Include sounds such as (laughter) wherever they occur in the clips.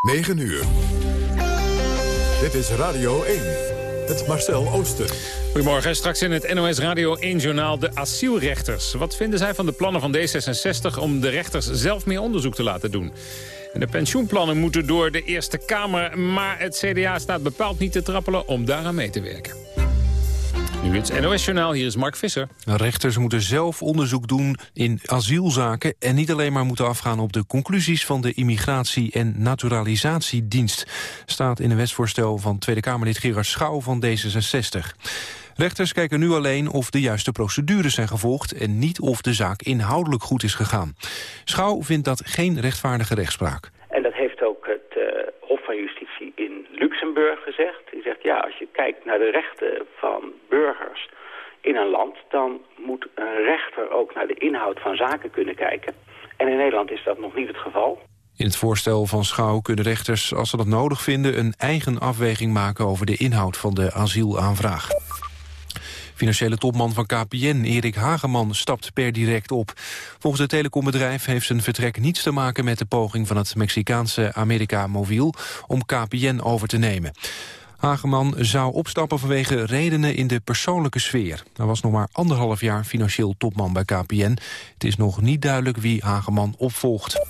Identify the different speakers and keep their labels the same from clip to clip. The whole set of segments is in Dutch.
Speaker 1: 9 uur. Dit is Radio 1. Het Marcel Ooster.
Speaker 2: Goedemorgen, straks in het NOS Radio 1-journaal de asielrechters. Wat vinden zij van de plannen van D66 om de rechters zelf meer onderzoek te laten doen? En de pensioenplannen moeten door de Eerste Kamer... maar het CDA staat bepaald niet te trappelen om daaraan mee te werken. Nu het NOS-journaal, hier is Mark Visser.
Speaker 3: Rechters moeten zelf onderzoek doen in asielzaken... en niet alleen maar moeten afgaan op de conclusies... van de Immigratie- en Naturalisatiedienst. Staat in een wetsvoorstel van Tweede Kamerlid Gerard Schouw van D66. Rechters kijken nu alleen of de juiste procedures zijn gevolgd... en niet of de zaak inhoudelijk goed is gegaan. Schouw vindt dat geen rechtvaardige rechtspraak.
Speaker 4: En dat heeft ook het uh, Hof van Justitie in Luxemburg gezegd. Zegt, ja, als je kijkt naar de rechten van burgers in een land... dan moet een rechter ook naar de inhoud van zaken kunnen kijken. En in Nederland is dat nog niet het geval.
Speaker 3: In het voorstel van Schouw kunnen rechters, als ze dat nodig vinden... een eigen afweging maken over de inhoud van de asielaanvraag. Financiële topman van KPN, Erik Hageman, stapt per direct op. Volgens het telecombedrijf heeft zijn vertrek niets te maken... met de poging van het Mexicaanse America Mobiel om KPN over te nemen. Hageman zou opstappen vanwege redenen in de persoonlijke sfeer. Hij was nog maar anderhalf jaar financieel topman bij KPN. Het is nog niet duidelijk wie Hageman opvolgt.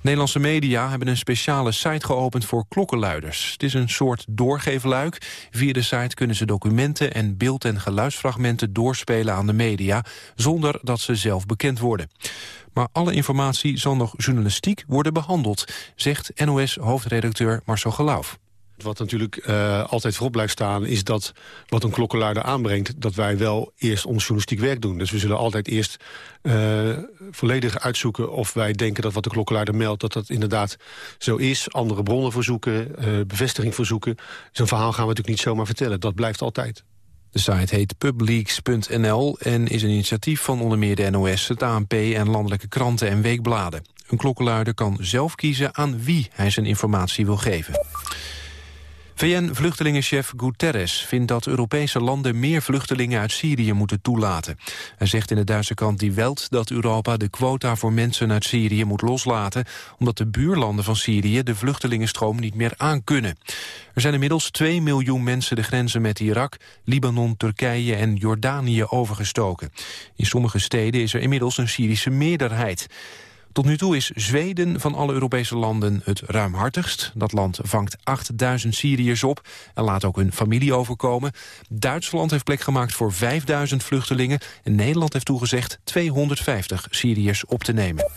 Speaker 3: Nederlandse media hebben een speciale site geopend voor klokkenluiders. Het is een soort doorgeefluik. Via de site kunnen ze documenten en beeld- en geluidsfragmenten doorspelen aan de media, zonder dat ze zelf bekend worden. Maar alle informatie zal nog journalistiek worden behandeld, zegt NOS-hoofdredacteur Marcel Gelauf.
Speaker 5: Wat natuurlijk uh, altijd voorop blijft staan is dat wat een klokkenluider aanbrengt... dat wij wel eerst ons journalistiek werk doen. Dus we zullen altijd eerst uh, volledig uitzoeken of wij denken dat wat de klokkenluider meldt... dat dat inderdaad zo is. Andere bronnen verzoeken, uh, bevestiging verzoeken. Zo'n verhaal gaan we natuurlijk niet zomaar vertellen. Dat blijft altijd.
Speaker 3: De site heet publieks.nl en is een initiatief van onder meer de NOS, het ANP en landelijke kranten en weekbladen. Een klokkenluider kan zelf kiezen aan wie hij zijn informatie wil geven. VN-vluchtelingenchef Guterres vindt dat Europese landen meer vluchtelingen uit Syrië moeten toelaten. Hij zegt in de Duitse krant Die Welt dat Europa de quota voor mensen uit Syrië moet loslaten, omdat de buurlanden van Syrië de vluchtelingenstroom niet meer aankunnen. Er zijn inmiddels 2 miljoen mensen de grenzen met Irak, Libanon, Turkije en Jordanië overgestoken. In sommige steden is er inmiddels een Syrische meerderheid. Tot nu toe is Zweden van alle Europese landen het ruimhartigst. Dat land vangt 8000 Syriërs op en laat ook hun familie overkomen. Duitsland heeft plek gemaakt voor 5000 vluchtelingen... en Nederland heeft toegezegd 250 Syriërs op te nemen.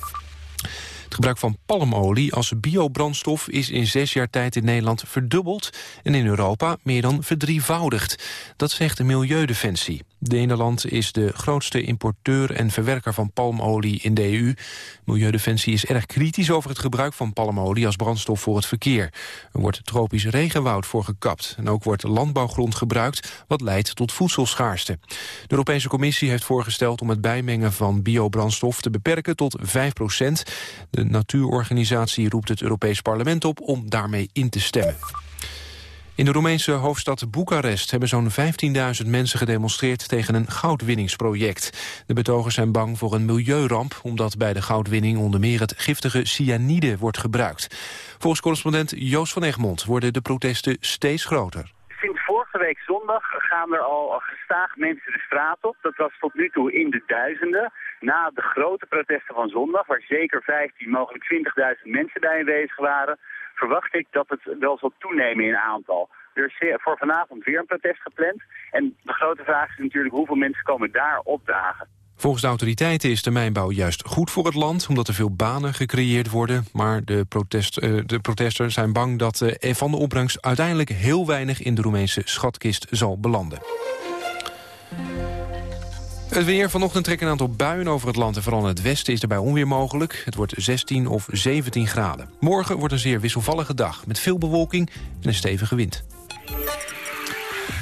Speaker 3: Het gebruik van palmolie als biobrandstof is in zes jaar tijd in Nederland verdubbeld en in Europa meer dan verdrievoudigd. Dat zegt de Milieudefensie. Nederland is de grootste importeur en verwerker van palmolie in de EU. Milieudefensie is erg kritisch over het gebruik van palmolie als brandstof voor het verkeer. Er wordt tropisch regenwoud voor gekapt. En ook wordt landbouwgrond gebruikt, wat leidt tot voedselschaarste. De Europese Commissie heeft voorgesteld om het bijmengen van biobrandstof te beperken tot 5 procent. De natuurorganisatie roept het Europees Parlement op om daarmee in te stemmen. In de Roemeense hoofdstad Boekarest hebben zo'n 15.000 mensen gedemonstreerd tegen een goudwinningsproject. De betogers zijn bang voor een milieuramp, omdat bij de goudwinning onder meer het giftige cyanide wordt gebruikt. Volgens correspondent Joost van Egmond worden de protesten steeds groter.
Speaker 6: Sinds vorige week zondag gaan er al gestaag mensen de straat op. Dat was tot nu toe in de duizenden. Na de grote protesten van zondag, waar zeker 15, mogelijk 20.000 mensen bij aanwezig waren verwacht ik dat het wel zal toenemen in aantal. Er is voor vanavond weer een protest gepland. En de grote vraag is natuurlijk hoeveel mensen komen daar opdagen.
Speaker 3: Volgens de autoriteiten is de mijnbouw juist goed voor het land... omdat er veel banen gecreëerd worden. Maar de, protest, uh, de protesters zijn bang dat uh, van de opbrengst... uiteindelijk heel weinig in de Roemeense schatkist zal belanden. Het weer. Vanochtend trekken een aantal buien over het land... en vooral in het westen is er bij onweer mogelijk. Het wordt 16 of 17 graden. Morgen wordt een zeer wisselvallige dag... met veel bewolking en een stevige wind.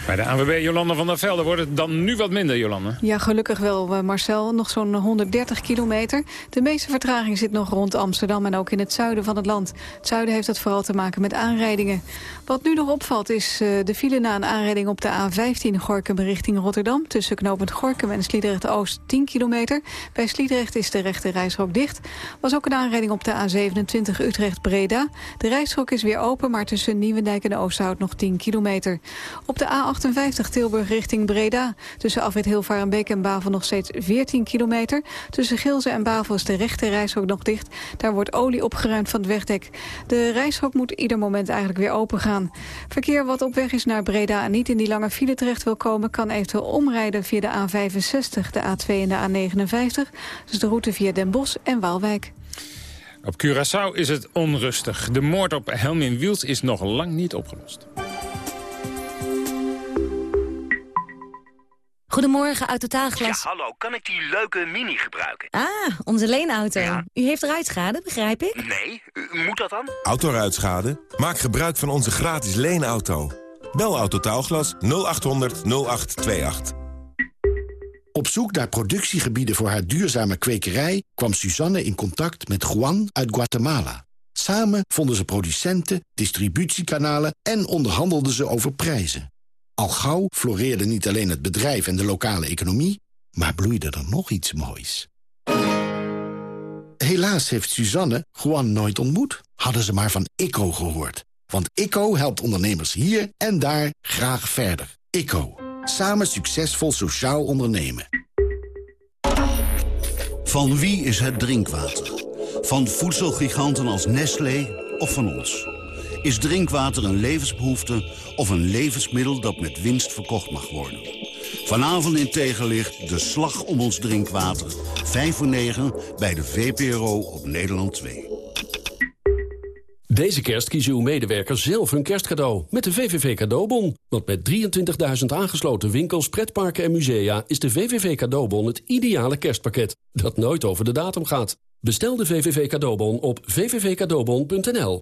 Speaker 2: Bij de ANWB Jolanda van der Velde wordt het dan nu wat minder, Jolanda.
Speaker 7: Ja, gelukkig wel, eh, Marcel. Nog zo'n 130 kilometer. De meeste vertraging zit nog rond Amsterdam en ook in het zuiden van het land. Het zuiden heeft dat vooral te maken met aanrijdingen. Wat nu nog opvalt is uh, de file na een aanrijding op de A15 Gorkum richting Rotterdam. Tussen knooppunt Gorkum en Sliedrecht-Oost 10 kilometer. Bij Sliedrecht is de rechte reishok dicht. Was ook een aanrijding op de A27 Utrecht-Breda. De reishok is weer open, maar tussen Nieuwendijk en Oosterhout nog 10 kilometer. Op de A58 Tilburg richting Breda. Tussen Afrit Hilvarenbeek en Bavel nog steeds 14 kilometer. Tussen Gilze en Bavel is de rechte reishok nog dicht. Daar wordt olie opgeruimd van het wegdek. De reishok moet ieder moment eigenlijk weer open gaan. Verkeer wat op weg is naar Breda en niet in die lange file terecht wil komen... kan eventueel omrijden via de A65, de A2 en de A59. Dus de route via Den Bosch en Waalwijk.
Speaker 2: Op Curaçao is het onrustig. De moord op Helmin Wiels is nog lang niet opgelost.
Speaker 8: Goedemorgen, Autotaalglas.
Speaker 9: Ja, hallo. Kan ik die leuke Mini gebruiken?
Speaker 8: Ah, onze leenauto. U heeft ruitschade, begrijp ik?
Speaker 9: Nee, u, moet dat dan?
Speaker 10: Autoruitschade? Maak gebruik van onze gratis leenauto. Bel Autotaalglas 0800 0828.
Speaker 11: Op zoek naar productiegebieden voor haar duurzame kwekerij... kwam Suzanne in contact met Juan uit Guatemala. Samen vonden ze producenten, distributiekanalen... en onderhandelden ze over prijzen. Al gauw floreerde niet alleen het bedrijf en de lokale economie... maar bloeide er nog iets moois. Helaas heeft Suzanne Juan nooit ontmoet. Hadden ze maar van ICO gehoord. Want ICO helpt ondernemers hier en daar graag verder. ICO. Samen succesvol sociaal ondernemen.
Speaker 12: Van wie is het drinkwater? Van voedselgiganten als Nestlé of van ons? Is drinkwater een levensbehoefte of een levensmiddel dat met winst verkocht mag worden? Vanavond in tegenlicht de slag om ons drinkwater. 5 voor 9 bij de VPRO op Nederland 2.
Speaker 13: Deze kerst kiezen uw medewerkers zelf hun kerstcadeau met de VVV Cadeaubon. Want met 23.000 aangesloten winkels, pretparken en musea... is de VVV Cadeaubon het ideale kerstpakket dat nooit over de datum gaat. Bestel de VVV Cadeaubon op vvvcadeaubon.nl.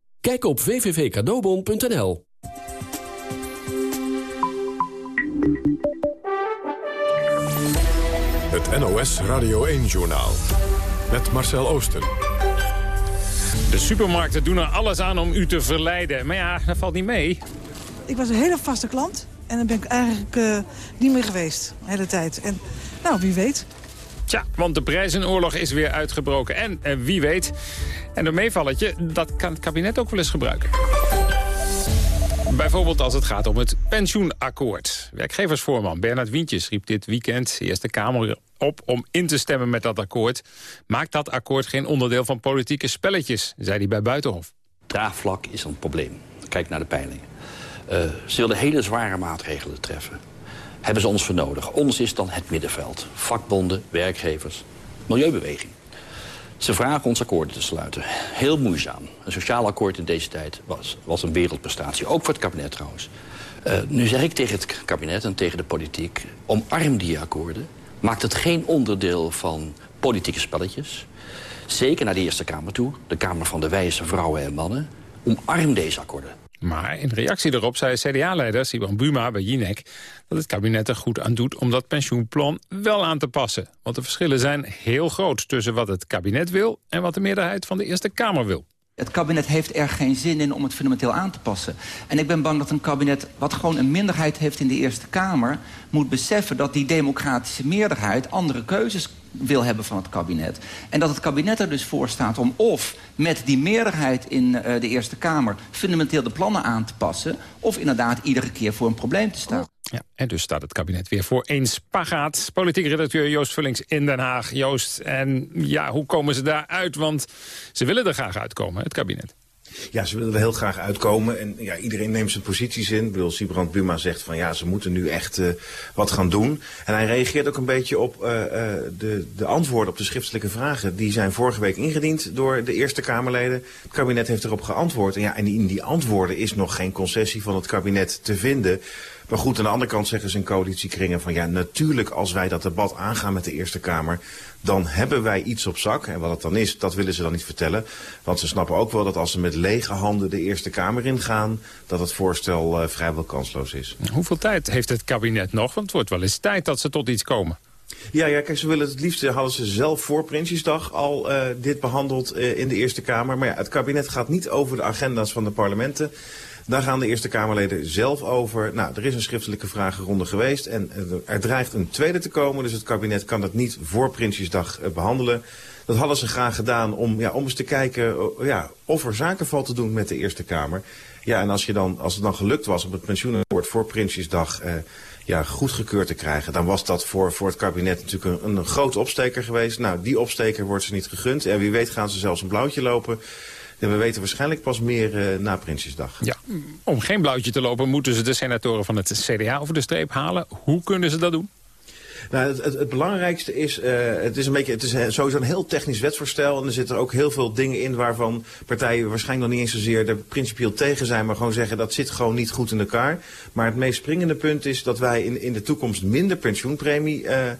Speaker 13: Kijk op www.cadeaubon.nl.
Speaker 1: Het NOS Radio 1-journaal. Met Marcel Oosten.
Speaker 2: De supermarkten doen er alles aan om u te verleiden. Maar ja, dat valt niet mee.
Speaker 14: Ik was een hele vaste klant. En dan ben ik eigenlijk uh, niet meer geweest de hele tijd. En nou, wie weet.
Speaker 2: Tja, want de prijzenoorlog is weer uitgebroken. En, en wie weet, en een meevalletje, dat kan het kabinet ook wel eens gebruiken. Bijvoorbeeld als het gaat om het pensioenakkoord. Werkgeversvoorman Bernard Wientjes riep dit weekend de Eerste Kamer op om in te stemmen met dat akkoord. Maakt dat akkoord geen onderdeel van politieke spelletjes, zei hij bij Buitenhof.
Speaker 15: Draagvlak is een probleem. Kijk naar de peilingen. Uh, ze willen hele zware maatregelen treffen. Hebben ze ons voor nodig? Ons is dan het middenveld. Vakbonden, werkgevers, milieubeweging. Ze vragen ons akkoorden te sluiten. Heel moeizaam. Een sociaal akkoord in deze tijd was, was een wereldprestatie. Ook voor het kabinet trouwens. Uh, nu zeg ik tegen het kabinet en tegen de politiek... omarm die akkoorden. Maak het geen onderdeel van politieke spelletjes. Zeker naar de Eerste Kamer toe. De Kamer van de wijze vrouwen en mannen. Omarm deze akkoorden.
Speaker 2: Maar in reactie daarop zei CDA-leider Siban Buma bij Jinek... dat het kabinet er goed aan doet om dat pensioenplan wel aan te passen. Want de verschillen zijn heel groot tussen wat het kabinet wil... en wat de meerderheid van de Eerste Kamer wil.
Speaker 16: Het kabinet heeft er geen zin in om het fundamenteel aan te passen. En ik ben bang dat een kabinet wat gewoon een minderheid heeft in de Eerste Kamer... moet beseffen dat die democratische meerderheid andere keuzes wil hebben van het kabinet. En dat het kabinet er dus voor staat om of met die meerderheid in uh, de Eerste Kamer... fundamenteel de plannen aan te passen... of inderdaad iedere keer voor een probleem te staan.
Speaker 2: Ja, en dus staat het kabinet weer voor één spagaat. Politiek redacteur Joost Vullings in Den Haag. Joost, en ja, hoe komen ze daaruit? Want ze willen er graag uitkomen, het kabinet.
Speaker 17: Ja, ze willen er heel graag uitkomen. En ja, iedereen neemt zijn posities in. Ik bedoel, Sibrand Buma zegt van ja, ze moeten nu echt uh, wat gaan doen. En hij reageert ook een beetje op uh, uh, de, de antwoorden op de schriftelijke vragen. Die zijn vorige week ingediend door de Eerste Kamerleden. Het kabinet heeft erop geantwoord. En ja, en in die antwoorden is nog geen concessie van het kabinet te vinden. Maar goed, aan de andere kant zeggen ze in coalitiekringen van ja, natuurlijk als wij dat debat aangaan met de Eerste Kamer, dan hebben wij iets op zak. En wat het dan is, dat willen ze dan niet vertellen. Want ze snappen ook wel dat als ze met lege handen de Eerste Kamer ingaan, dat het voorstel uh, vrijwel kansloos is.
Speaker 2: Hoeveel tijd heeft het kabinet nog? Want het wordt wel eens tijd dat ze tot iets komen.
Speaker 17: Ja, ja, kijk, ze willen het liefst, hadden ze zelf voor Prinsjesdag al uh, dit behandeld uh, in de Eerste Kamer. Maar ja, het kabinet gaat niet over de agenda's van de parlementen. Daar gaan de Eerste Kamerleden zelf over. Nou, er is een schriftelijke vragenronde geweest en er dreigt een tweede te komen. Dus het kabinet kan dat niet voor Prinsjesdag behandelen. Dat hadden ze graag gedaan om, ja, om eens te kijken ja, of er zaken valt te doen met de Eerste Kamer. Ja, en als, je dan, als het dan gelukt was om het pensioenakkoord voor Prinsjesdag eh, ja, goedgekeurd te krijgen... dan was dat voor, voor het kabinet natuurlijk een, een grote opsteker geweest. Nou, die opsteker wordt ze niet gegund. En wie weet gaan ze zelfs een blauwtje lopen... Ja, we weten waarschijnlijk pas meer uh, na Prinsjesdag.
Speaker 2: Ja, om geen blauwtje te lopen moeten ze de senatoren van het CDA over de streep halen. Hoe kunnen ze dat doen?
Speaker 17: Nou, het, het, het, belangrijkste is, uh, het is een beetje, het is sowieso een heel technisch wetsvoorstel. En er zitten ook heel veel dingen in waarvan partijen waarschijnlijk nog niet eens zozeer er principieel tegen zijn. Maar gewoon zeggen dat zit gewoon niet goed in elkaar. Maar het meest springende punt is dat wij in, in de toekomst minder pensioenpremie, uh,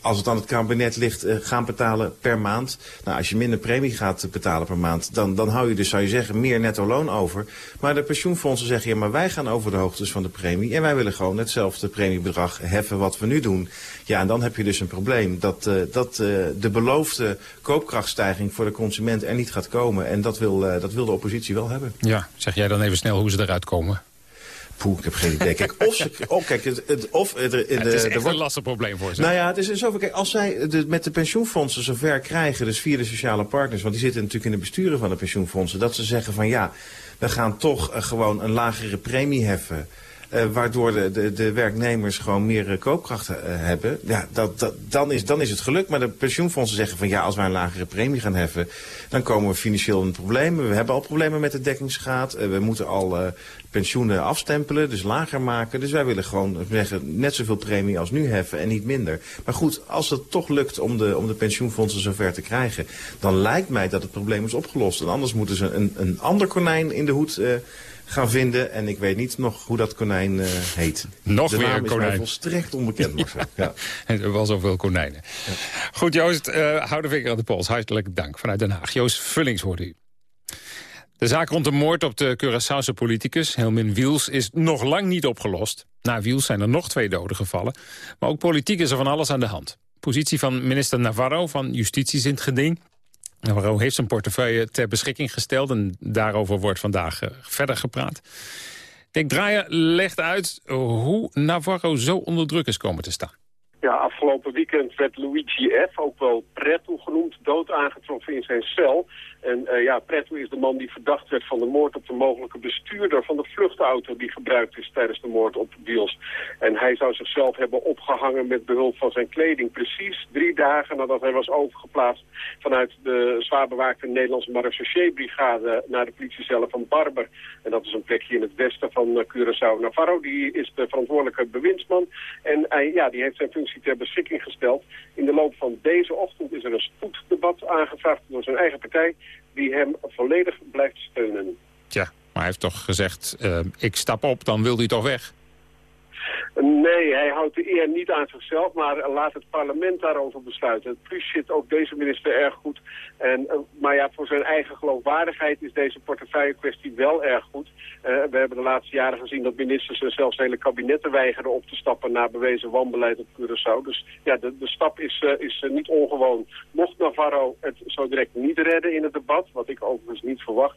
Speaker 17: als het aan het kabinet ligt, uh, gaan betalen per maand. Nou, als je minder premie gaat betalen per maand, dan, dan hou je dus, zou je zeggen, meer netto loon over. Maar de pensioenfondsen zeggen, ja, maar wij gaan over de hoogtes van de premie. En wij willen gewoon hetzelfde premiebedrag heffen wat we nu doen. Ja, en dan heb je dus een probleem dat, uh, dat uh, de beloofde koopkrachtstijging voor de consument er niet gaat komen. En dat wil, dat wil de oppositie wel hebben.
Speaker 2: Ja, zeg jij dan even snel hoe ze eruit komen?
Speaker 17: Poeh, ik heb geen idee. Kijk, of ze, oh, kijk, het, het, of, de, de,
Speaker 2: het is echt een lastig probleem voor ze.
Speaker 17: Nou ja, het is in zover, kijk, als zij de, met de pensioenfondsen zover krijgen, dus via de sociale partners, want die zitten natuurlijk in de besturen van de pensioenfondsen, dat ze zeggen van ja, we gaan toch uh, gewoon een lagere premie heffen. Uh, waardoor de, de, de, werknemers gewoon meer uh, koopkracht uh, hebben. Ja, dat, dat, dan, is, dan is het gelukt. Maar de pensioenfondsen zeggen van ja, als wij een lagere premie gaan heffen... dan komen we financieel in problemen. We hebben al problemen met de dekkingsgraad. we moeten al pensioenen afstempelen, dus lager maken. Dus wij willen gewoon zeggen, net zoveel premie als nu heffen en niet minder. Maar goed, als het toch lukt om de, om de pensioenfondsen zover te krijgen... dan lijkt mij dat het probleem is opgelost. En anders moeten ze een, een ander konijn in de hoed gaan vinden. En ik weet niet nog hoe dat konijn uh, heet.
Speaker 2: Nog
Speaker 17: de
Speaker 2: weer
Speaker 17: naam
Speaker 2: een
Speaker 17: is
Speaker 2: konijn.
Speaker 17: mij volstrekt onbekend, (laughs) Marcel. ja. (laughs)
Speaker 2: Er was zoveel konijnen. Ja. Goed, Joost, uh, hou de vinger aan de pols. Hartelijk dank vanuit Den Haag. Joost Vullings hoorde u. De zaak rond de moord op de Curaçaose politicus Helmin Wiels is nog lang niet opgelost. Na Wiels zijn er nog twee doden gevallen. Maar ook politiek is er van alles aan de hand. Positie van minister Navarro van Justitie is in het geding. Navarro heeft zijn portefeuille ter beschikking gesteld... en daarover wordt vandaag uh, verder gepraat. Dick Draaier legt uit hoe Navarro zo onder druk is komen te staan.
Speaker 18: Ja, afgelopen weekend werd Luigi F., ook wel Pretto genoemd, dood aangetroffen in zijn cel. En uh, ja, Pretto is de man die verdacht werd van de moord op de mogelijke bestuurder van de vluchtauto die gebruikt is tijdens de moord op Wiels. En hij zou zichzelf hebben opgehangen met behulp van zijn kleding. Precies drie dagen nadat hij was overgeplaatst vanuit de zwaar bewaakte Nederlandse Marechaussee-brigade naar de politiecellen van Barber. En dat is een plekje in het westen van uh, Curaçao. Navarro die is de verantwoordelijke bewindsman en ja, die heeft zijn functie ter beschikking gesteld. In de loop van deze ochtend is er een spoeddebat aangevraagd door zijn eigen partij die hem volledig blijft steunen.
Speaker 2: Tja, maar hij heeft toch gezegd, uh, ik stap op, dan wil hij toch weg?
Speaker 18: Nee, hij houdt de eer niet aan zichzelf, maar laat het parlement daarover besluiten. Plus zit ook deze minister erg goed. En, uh, maar ja, voor zijn eigen geloofwaardigheid is deze portefeuille kwestie wel erg goed. Uh, we hebben de laatste jaren gezien dat ministers en zelfs hele kabinetten weigerden op te stappen na bewezen wanbeleid op Curaçao. Dus ja, de, de stap is, uh, is niet ongewoon. Mocht Navarro het zo direct niet redden in het debat, wat ik overigens niet verwacht,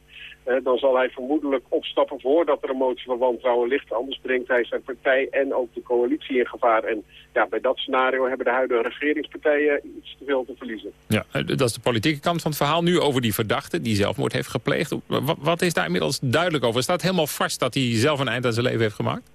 Speaker 18: dan zal hij vermoedelijk opstappen voordat er een motie van wantrouwen ligt. Anders brengt hij zijn partij en ook de coalitie in gevaar. En ja, bij dat scenario hebben de huidige regeringspartijen iets te veel te verliezen.
Speaker 2: Ja, dat is de politieke kant van het verhaal. Nu over die verdachte die zelfmoord heeft gepleegd. Wat, wat is daar inmiddels duidelijk over? Staat helemaal vast dat hij zelf een eind aan zijn leven heeft gemaakt?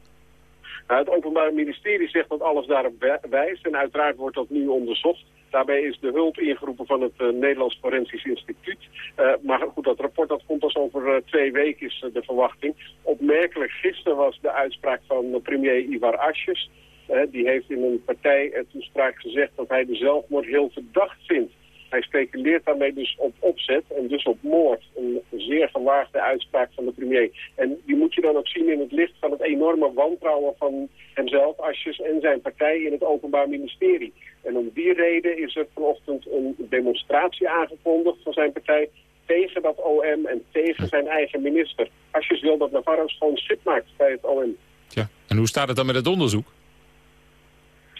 Speaker 18: Nou, het Openbaar Ministerie zegt dat alles daarop wijst. En uiteraard wordt dat nu onderzocht. Daarbij is de hulp ingeroepen van het uh, Nederlands Forensisch Instituut. Uh, maar goed, dat rapport dat komt pas over uh, twee weken is de verwachting. Opmerkelijk gisteren was de uitspraak van premier Ivar Asjes. die heeft in een partijtoespraak gezegd dat hij de zelfmoord heel verdacht vindt. Hij speculeert daarmee dus op opzet en dus op moord. Een zeer gewaagde uitspraak van de premier. En die moet je dan ook zien in het licht van het enorme wantrouwen van hemzelf, Asjes en zijn partij in het Openbaar Ministerie. En om die reden is er vanochtend een demonstratie aangekondigd van zijn partij tegen dat OM en tegen zijn eigen minister. Asjes wil dat Navarro gewoon schip maakt bij het OM.
Speaker 2: Ja. En hoe staat het dan met het onderzoek?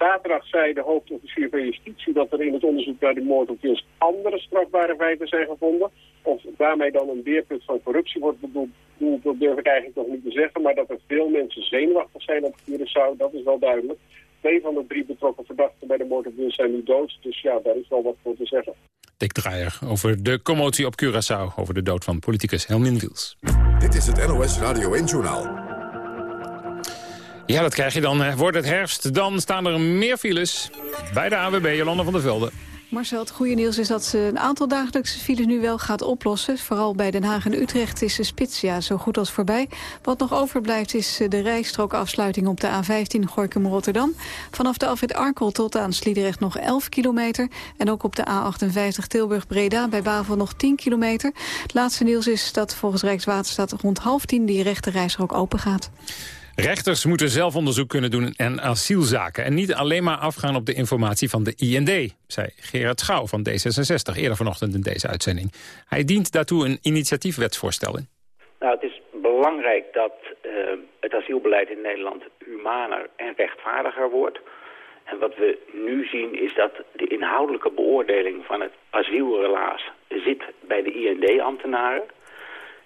Speaker 18: Zaterdag zei de hoofdofficier van Justitie dat er in het onderzoek naar de moord op Wils andere strafbare feiten zijn gevonden. Of daarmee dan een beerpunt van corruptie wordt bedoeld, dat durf ik eigenlijk nog niet te zeggen. Maar dat er veel mensen zenuwachtig zijn op Curaçao, dat is wel duidelijk. Twee van de drie betrokken verdachten bij de moord op Wils zijn nu dood. Dus ja, daar is wel wat voor te zeggen.
Speaker 2: Dick Draaier over de commotie op Curaçao... over de dood van politicus Helmin Wils.
Speaker 1: Dit is het NOS Radio 1-journaal.
Speaker 2: Ja, dat krijg je dan. Wordt het herfst, dan staan er meer files bij de AWB, Jolanda van der Velde.
Speaker 7: Marcel, het goede nieuws is dat ze een aantal dagelijkse files nu wel gaat oplossen. Vooral bij Den Haag en Utrecht is de spits ja, zo goed als voorbij. Wat nog overblijft is de rijstrookafsluiting op de A15 Gorkum-Rotterdam. Vanaf de afrit Arkel tot aan Sliedrecht nog 11 kilometer. En ook op de A58 Tilburg-Breda bij Bavel nog 10 kilometer. Het laatste nieuws is dat volgens Rijkswaterstaat rond half tien die rechte rijstrook open gaat.
Speaker 2: Rechters moeten zelf onderzoek kunnen doen en asielzaken... en niet alleen maar afgaan op de informatie van de IND... zei Gerard Schouw van D66 eerder vanochtend in deze uitzending. Hij dient daartoe een initiatiefwetsvoorstel in.
Speaker 4: Nou, het is belangrijk dat uh, het asielbeleid in Nederland humaner en rechtvaardiger wordt. En wat we nu zien is dat de inhoudelijke beoordeling van het asielrelaas zit bij de IND-ambtenaren.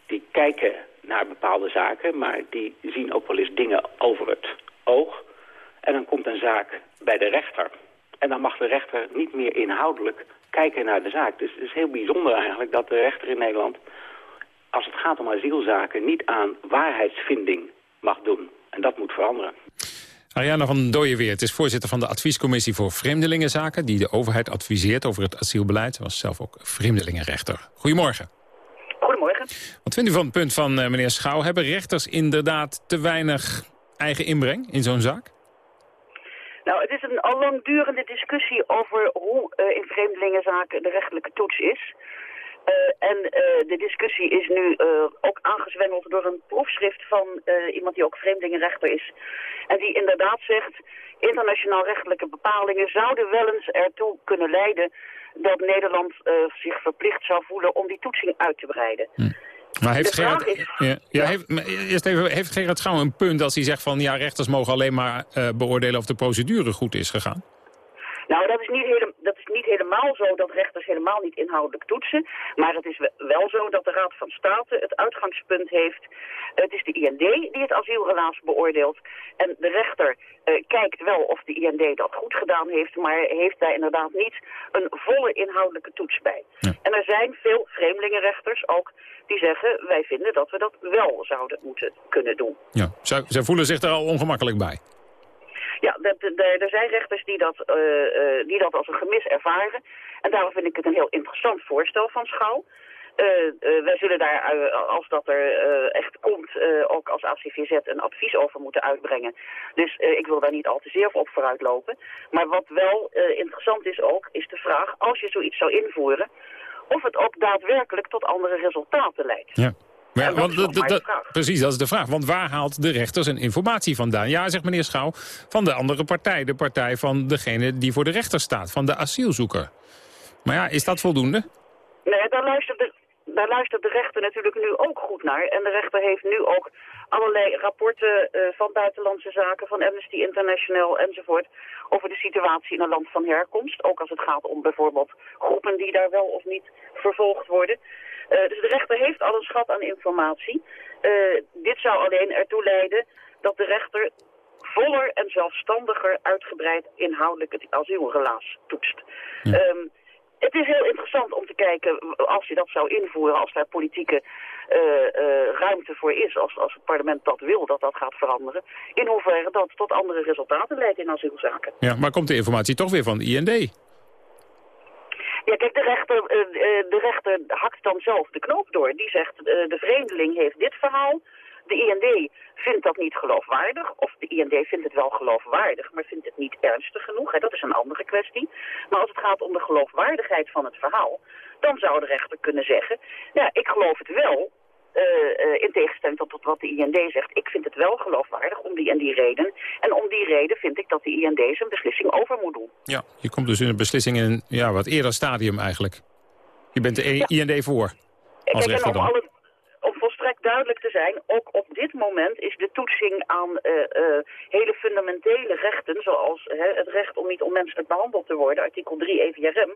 Speaker 4: Die kijken naar bepaalde zaken, maar die zien ook wel eens dingen over het oog. En dan komt een zaak bij de rechter. En dan mag de rechter niet meer inhoudelijk kijken naar de zaak. Dus het is heel bijzonder eigenlijk dat de rechter in Nederland... als het gaat om asielzaken niet aan waarheidsvinding mag doen. En dat moet veranderen.
Speaker 2: Ariana van Dooyeweert is voorzitter van de adviescommissie voor vreemdelingenzaken... die de overheid adviseert over het asielbeleid. Was zelf ook vreemdelingenrechter. Goedemorgen. Wat vindt u van het punt van uh, meneer Schouw? Hebben rechters inderdaad te weinig eigen inbreng in zo'n zaak?
Speaker 19: Nou, het is een al langdurende discussie over hoe uh, in vreemdelingenzaken de rechtelijke toets is. Uh, en de discussie is nu ook aangezwengeld door een proefschrift van iemand die ook vreemdelingenrechter is. En die inderdaad zegt, internationaal rechtelijke bepalingen zouden wel eens ertoe kunnen leiden dat Nederland uh, zich verplicht zou voelen om die toetsing uit te breiden. Hm.
Speaker 2: Maar heeft Gerard, is, ja, ja, Heeft, eerst even, heeft Gerard Schouw een punt als hij zegt van... ja, rechters mogen alleen maar uh, beoordelen of de procedure goed is gegaan?
Speaker 19: Nou, dat is, niet hele, dat is niet helemaal zo dat rechters helemaal niet inhoudelijk toetsen. Maar het is wel zo dat de Raad van State het uitgangspunt heeft. Het is de IND die het asielrelaas beoordeelt. En de rechter uh, kijkt wel of de IND dat goed gedaan heeft, maar heeft daar inderdaad niet een volle inhoudelijke toets bij. En er zijn veel vreemdelingenrechters ook die zeggen, wij vinden dat we dat wel zouden moeten kunnen doen.
Speaker 2: Ja, zij, zij voelen zich daar al ongemakkelijk bij.
Speaker 19: Ja, er zijn rechters die dat, uh, die dat als een gemis ervaren. En daarom vind ik het een heel interessant voorstel van Schouw. Uh, wij zullen daar, als dat er echt komt, ook als ACVZ een advies over moeten uitbrengen. Dus ik wil daar niet al te zeer op vooruit lopen. Maar wat wel interessant is ook, is de vraag, als je zoiets zou invoeren, of het ook daadwerkelijk tot andere resultaten leidt.
Speaker 2: Ja. Want precies, dat is de vraag. Want waar haalt de rechter zijn informatie vandaan? Ja, zegt meneer Schouw, van de andere partij. De partij van degene die voor de rechter staat, van de asielzoeker. Maar ja, is dat voldoende?
Speaker 19: Nee, daar luistert de, daar luistert de rechter natuurlijk nu ook goed naar. En de rechter heeft nu ook allerlei rapporten uh, van buitenlandse zaken, van Amnesty International enzovoort, over de situatie in een land van herkomst. Ook als het gaat om bijvoorbeeld groepen die daar wel of niet vervolgd worden. Uh, dus de rechter heeft al een schat aan informatie. Uh, dit zou alleen ertoe leiden dat de rechter voller en zelfstandiger uitgebreid inhoudelijk het asielrelaas toetst. Ja. Um, het is heel interessant om te kijken, als je dat zou invoeren, als daar politieke uh, uh, ruimte voor is, als, als het parlement dat wil, dat dat gaat veranderen, in hoeverre dat tot andere resultaten leidt in asielzaken.
Speaker 2: Ja, maar komt de informatie toch weer van de IND?
Speaker 19: Ja, kijk, de rechter, eh, eh, de rechter hakt dan zelf de knoop door. Die zegt, eh, de vreemdeling heeft dit verhaal. De IND vindt dat niet geloofwaardig. Of de IND vindt het wel geloofwaardig, maar vindt het niet ernstig genoeg. Hè? Dat is een andere kwestie. Maar als het gaat om de geloofwaardigheid van het verhaal... dan zou de rechter kunnen zeggen... ja, ik geloof het wel, uh, uh, in tegenstelling tot, tot, wat de IND zegt, ik vind het wel geloofwaardig om die en die reden. En om die reden vind ik dat de IND zijn beslissing over moet doen.
Speaker 2: Ja, je komt dus in een beslissing in een ja, wat eerder stadium eigenlijk. Je bent de ja. IND voor, als
Speaker 19: Kijk, rechter dan. Alle, duidelijk te zijn, ook op dit moment is de toetsing aan uh, hele fundamentele rechten, zoals het recht om niet onmenselijk behandeld te worden, artikel 3 EVRM,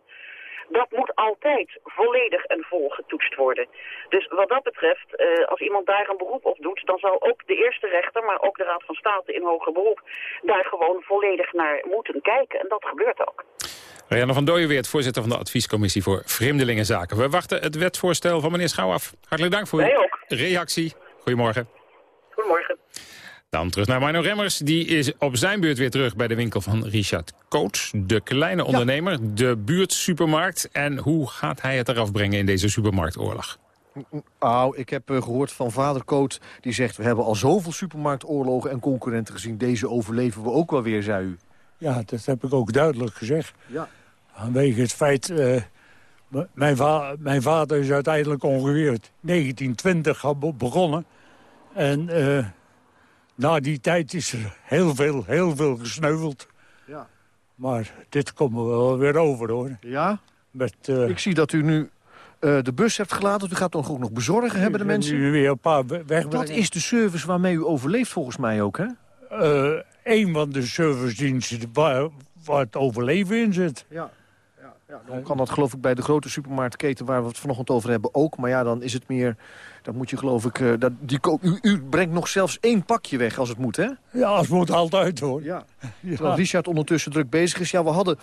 Speaker 19: dat moet altijd volledig en vol getoetst worden. Dus wat dat betreft, uh, als iemand daar een beroep op doet... dan zou ook de eerste rechter, maar ook de Raad van State in hoger beroep... daar gewoon volledig naar moeten kijken. En dat gebeurt ook.
Speaker 2: Marianne van Dooyenweert, voorzitter van de Adviescommissie voor Vreemdelingenzaken. We wachten het wetsvoorstel van meneer Schouw af. Hartelijk dank voor uw reactie. Goedemorgen.
Speaker 19: Goedemorgen.
Speaker 2: Dan terug naar Mino Remmers. Die is op zijn beurt weer terug bij de winkel van Richard Coach. De kleine ondernemer, ja. de buurtsupermarkt. En hoe gaat hij het eraf brengen in deze supermarktoorlog?
Speaker 20: Nou, ik heb uh, gehoord van vader Coot. Die zegt, we hebben al zoveel supermarktoorlogen en concurrenten gezien. Deze overleven we ook wel weer, zei u.
Speaker 21: Ja, dat heb ik ook duidelijk gezegd.
Speaker 20: Ja.
Speaker 21: Vanwege het feit... Uh, mijn, va mijn, vader is uiteindelijk ongeveer 1920 begonnen. En... Uh, na die tijd is er heel veel, heel veel gesneuveld.
Speaker 20: Ja.
Speaker 21: Maar dit komen we wel weer over, hoor.
Speaker 20: Ja?
Speaker 21: Met, uh,
Speaker 20: Ik zie dat u nu uh, de bus hebt gelaten. U gaat toch ook nog bezorgen, hebben de mensen?
Speaker 21: nu weer een paar weg.
Speaker 20: Dat is de service waarmee u overleeft, volgens mij ook, hè?
Speaker 21: Uh, een van de servicediensten waar, waar het overleven in zit.
Speaker 20: Ja. Ja, dan kan dat geloof ik bij de grote supermarktketen waar we het vanochtend over hebben ook. Maar ja, dan is het meer... Dan moet je geloof ik... Uh, dat, die, u, u, brengt nog zelfs één pakje weg als het moet, hè?
Speaker 21: Ja, als het moet altijd, hoor.
Speaker 20: Ja. (laughs) ja. Terwijl Richard ondertussen druk bezig is. Ja, we hadden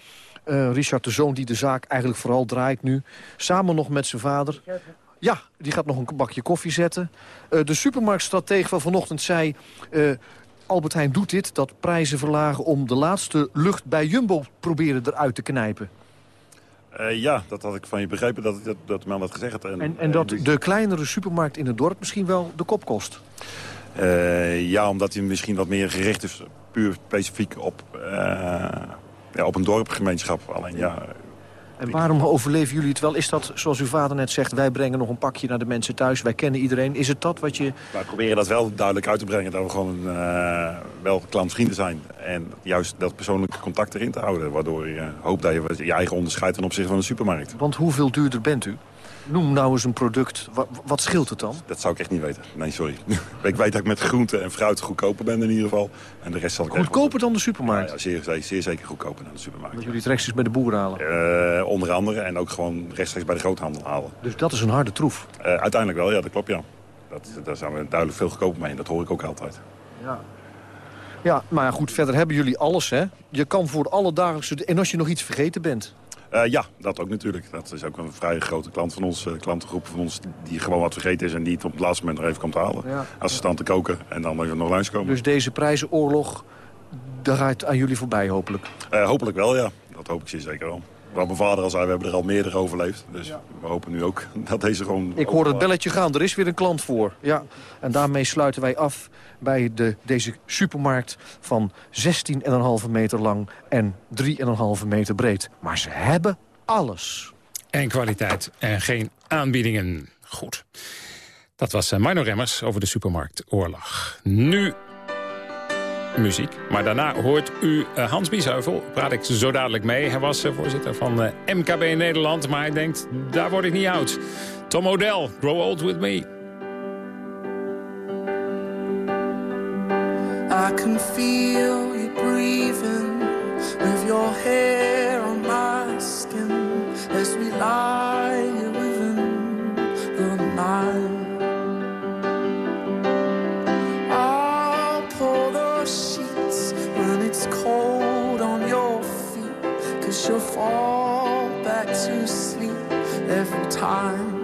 Speaker 20: uh, Richard, de zoon die de zaak eigenlijk vooral draait nu... samen nog met zijn vader... Ja, die gaat nog een bakje koffie zetten. Uh, de supermarktstratege van vanochtend zei... Albert Heijn doet dit, dat prijzen verlagen... om de laatste lucht bij Jumbo proberen eruit te knijpen.
Speaker 22: Uh, ja, dat had ik van je begrepen, dat, dat, dat man had gezegd.
Speaker 20: En, en, en dat de kleinere supermarkt in het dorp misschien wel de kop kost?
Speaker 22: Uh, ja, omdat hij misschien wat meer gericht is, puur specifiek op, uh, ja, op een dorpgemeenschap. Alleen ja...
Speaker 20: En waarom overleven jullie het wel? Is dat, zoals uw vader net zegt, wij brengen nog een pakje naar de mensen thuis. Wij kennen iedereen. Is het dat wat je...
Speaker 22: Wij proberen dat wel duidelijk uit te brengen. Dat we gewoon uh, wel klantvrienden zijn. En juist dat persoonlijke contact erin te houden. Waardoor je hoopt dat je je eigen onderscheidt ten opzichte van de supermarkt.
Speaker 20: Want hoeveel duurder bent u? Noem nou eens een product. Wat, wat, scheelt het dan?
Speaker 22: Dat zou ik echt niet weten. Nee, sorry. (laughs) ik weet dat ik met groente en fruit goedkoper ben in ieder geval. En de rest zal ik
Speaker 20: Goedkoper dan de supermarkt?
Speaker 22: Ja, ja zeer, zeer, zeer, zeker goedkoper dan de supermarkt.
Speaker 20: Dat jullie het rechtstreeks bij de boer halen?
Speaker 22: Uh, onder andere. En ook gewoon rechtstreeks bij de groothandel halen.
Speaker 20: Dus dat is een harde troef?
Speaker 22: Uh, uiteindelijk wel, ja. Dat klopt, ja. Dat, daar zijn we duidelijk veel goedkoper mee. En dat hoor ik ook altijd.
Speaker 20: Ja. Ja, maar goed, verder hebben jullie alles, hè? Je kan voor alle dagelijkse... En als je nog iets vergeten bent...
Speaker 22: Uh, ja, dat ook natuurlijk. Dat is ook een vrij grote klant van ons, uh, klantengroep van ons... die gewoon wat vergeten is en die het op het laatste moment nog even komt halen. Ja. Als ze staan te koken en dan even nog langskomen.
Speaker 20: Dus deze prijzenoorlog, daar gaat aan jullie voorbij hopelijk?
Speaker 22: Uh, hopelijk wel, ja. Dat hoop ik zeer zeker wel. Wat mijn vader al zei, we hebben er al meerdere overleefd. Dus ja. we hopen nu ook (laughs) dat deze gewoon...
Speaker 20: Ik hoor het belletje gaan, er is weer een klant voor. Ja. En daarmee sluiten wij af bij de, deze supermarkt van 16,5 meter lang en 3,5 meter breed. Maar ze hebben alles.
Speaker 2: En kwaliteit en geen aanbiedingen. Goed. Dat was Mino Remmers over de supermarktoorlog. Nu muziek. Maar daarna hoort u uh, Hans Biesheuvel. Praat ik zo dadelijk mee. Hij was uh, voorzitter van uh, MKB Nederland. Maar hij denkt, daar word ik niet oud. Tom O'Dell, Grow Old With Me.
Speaker 23: I can feel you breathing With your hair on my skin As we lie time.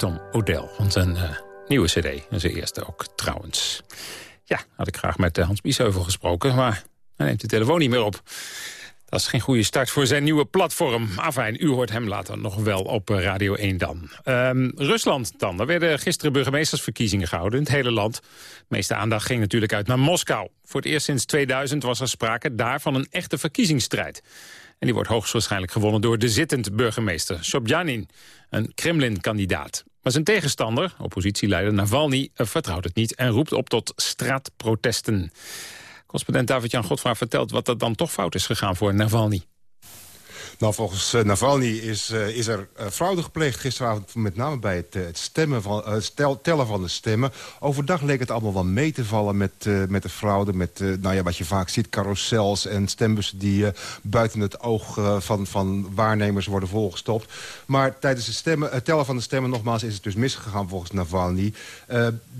Speaker 2: Tom O'Dell van zijn uh, nieuwe cd. En zijn eerste ook trouwens. Ja, had ik graag met Hans Biesheuvel gesproken, maar hij neemt de telefoon niet meer op. Dat is geen goede start voor zijn nieuwe platform. Afijn, u hoort hem later nog wel op Radio 1 dan. Um, Rusland dan. Er werden gisteren burgemeestersverkiezingen gehouden in het hele land. De meeste aandacht ging natuurlijk uit naar Moskou. Voor het eerst sinds 2000 was er sprake daar van een echte verkiezingsstrijd. En die wordt hoogstwaarschijnlijk gewonnen door de zittend burgemeester Sobjanin, een Kremlin-kandidaat. Maar zijn tegenstander, oppositieleider Navalny, vertrouwt het niet en roept op tot straatprotesten. Correspondent David-Jan Godfraag vertelt wat er dan toch fout is gegaan voor Navalny.
Speaker 24: Nou, volgens uh, Navalny is, uh, is er uh, fraude gepleegd gisteravond... met name bij het, het, stemmen van, tellen van de stemmen. Overdag leek het allemaal wel mee te vallen met, met de fraude. Met nou ja, wat je vaak ziet, carousels en stembussen... die buiten het oog van, van waarnemers worden volgestopt. Maar tijdens het, stemmen, tellen van de stemmen nogmaals is het dus misgegaan volgens Navalny.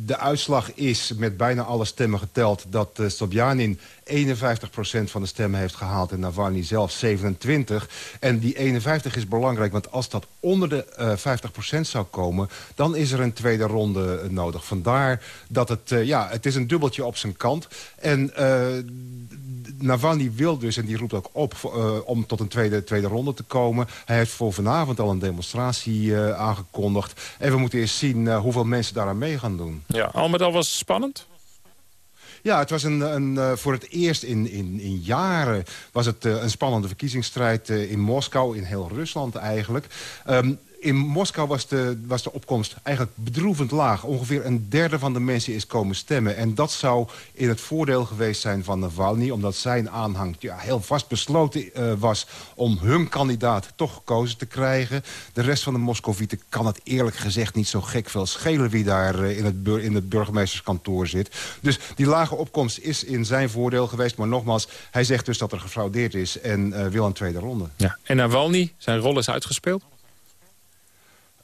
Speaker 24: de uitslag is met bijna alle stemmen geteld... dat Sobjanin 51% van de stemmen heeft gehaald en Navalny zelf 27. En die 51 is belangrijk, want als dat onder de uh, 50% zou komen... dan is er een tweede ronde uh, nodig. Vandaar dat het, uh, ja, het is een dubbeltje op zijn kant. En Navalny wil dus, en die roept ook op om tot een tweede, tweede ronde te komen. Hij heeft voor vanavond al een demonstratie aangekondigd. En we moeten eerst zien hoeveel mensen daaraan mee gaan doen.
Speaker 2: Ja, al met al was spannend?
Speaker 24: Ja, het was een, een, uh, voor het eerst in, in, in jaren was het uh, een spannende verkiezingsstrijd uh, in Moskou, in heel Rusland eigenlijk. Um, in Moskou was de, was de opkomst eigenlijk bedroevend laag. Ongeveer een derde van de mensen is komen stemmen. En dat zou in het voordeel geweest zijn van Navalny... omdat zijn aanhang ja, heel vastbesloten uh, was om hun kandidaat toch gekozen te krijgen. De rest van de Moscovieten kan het eerlijk gezegd niet zo gek veel schelen... wie daar uh, in, het in het burgemeesterskantoor zit. Dus die lage opkomst is in zijn voordeel geweest. Maar nogmaals, hij zegt dus dat er gefraudeerd is en uh, wil een tweede ronde.
Speaker 2: Ja. En Navalny, zijn rol is uitgespeeld?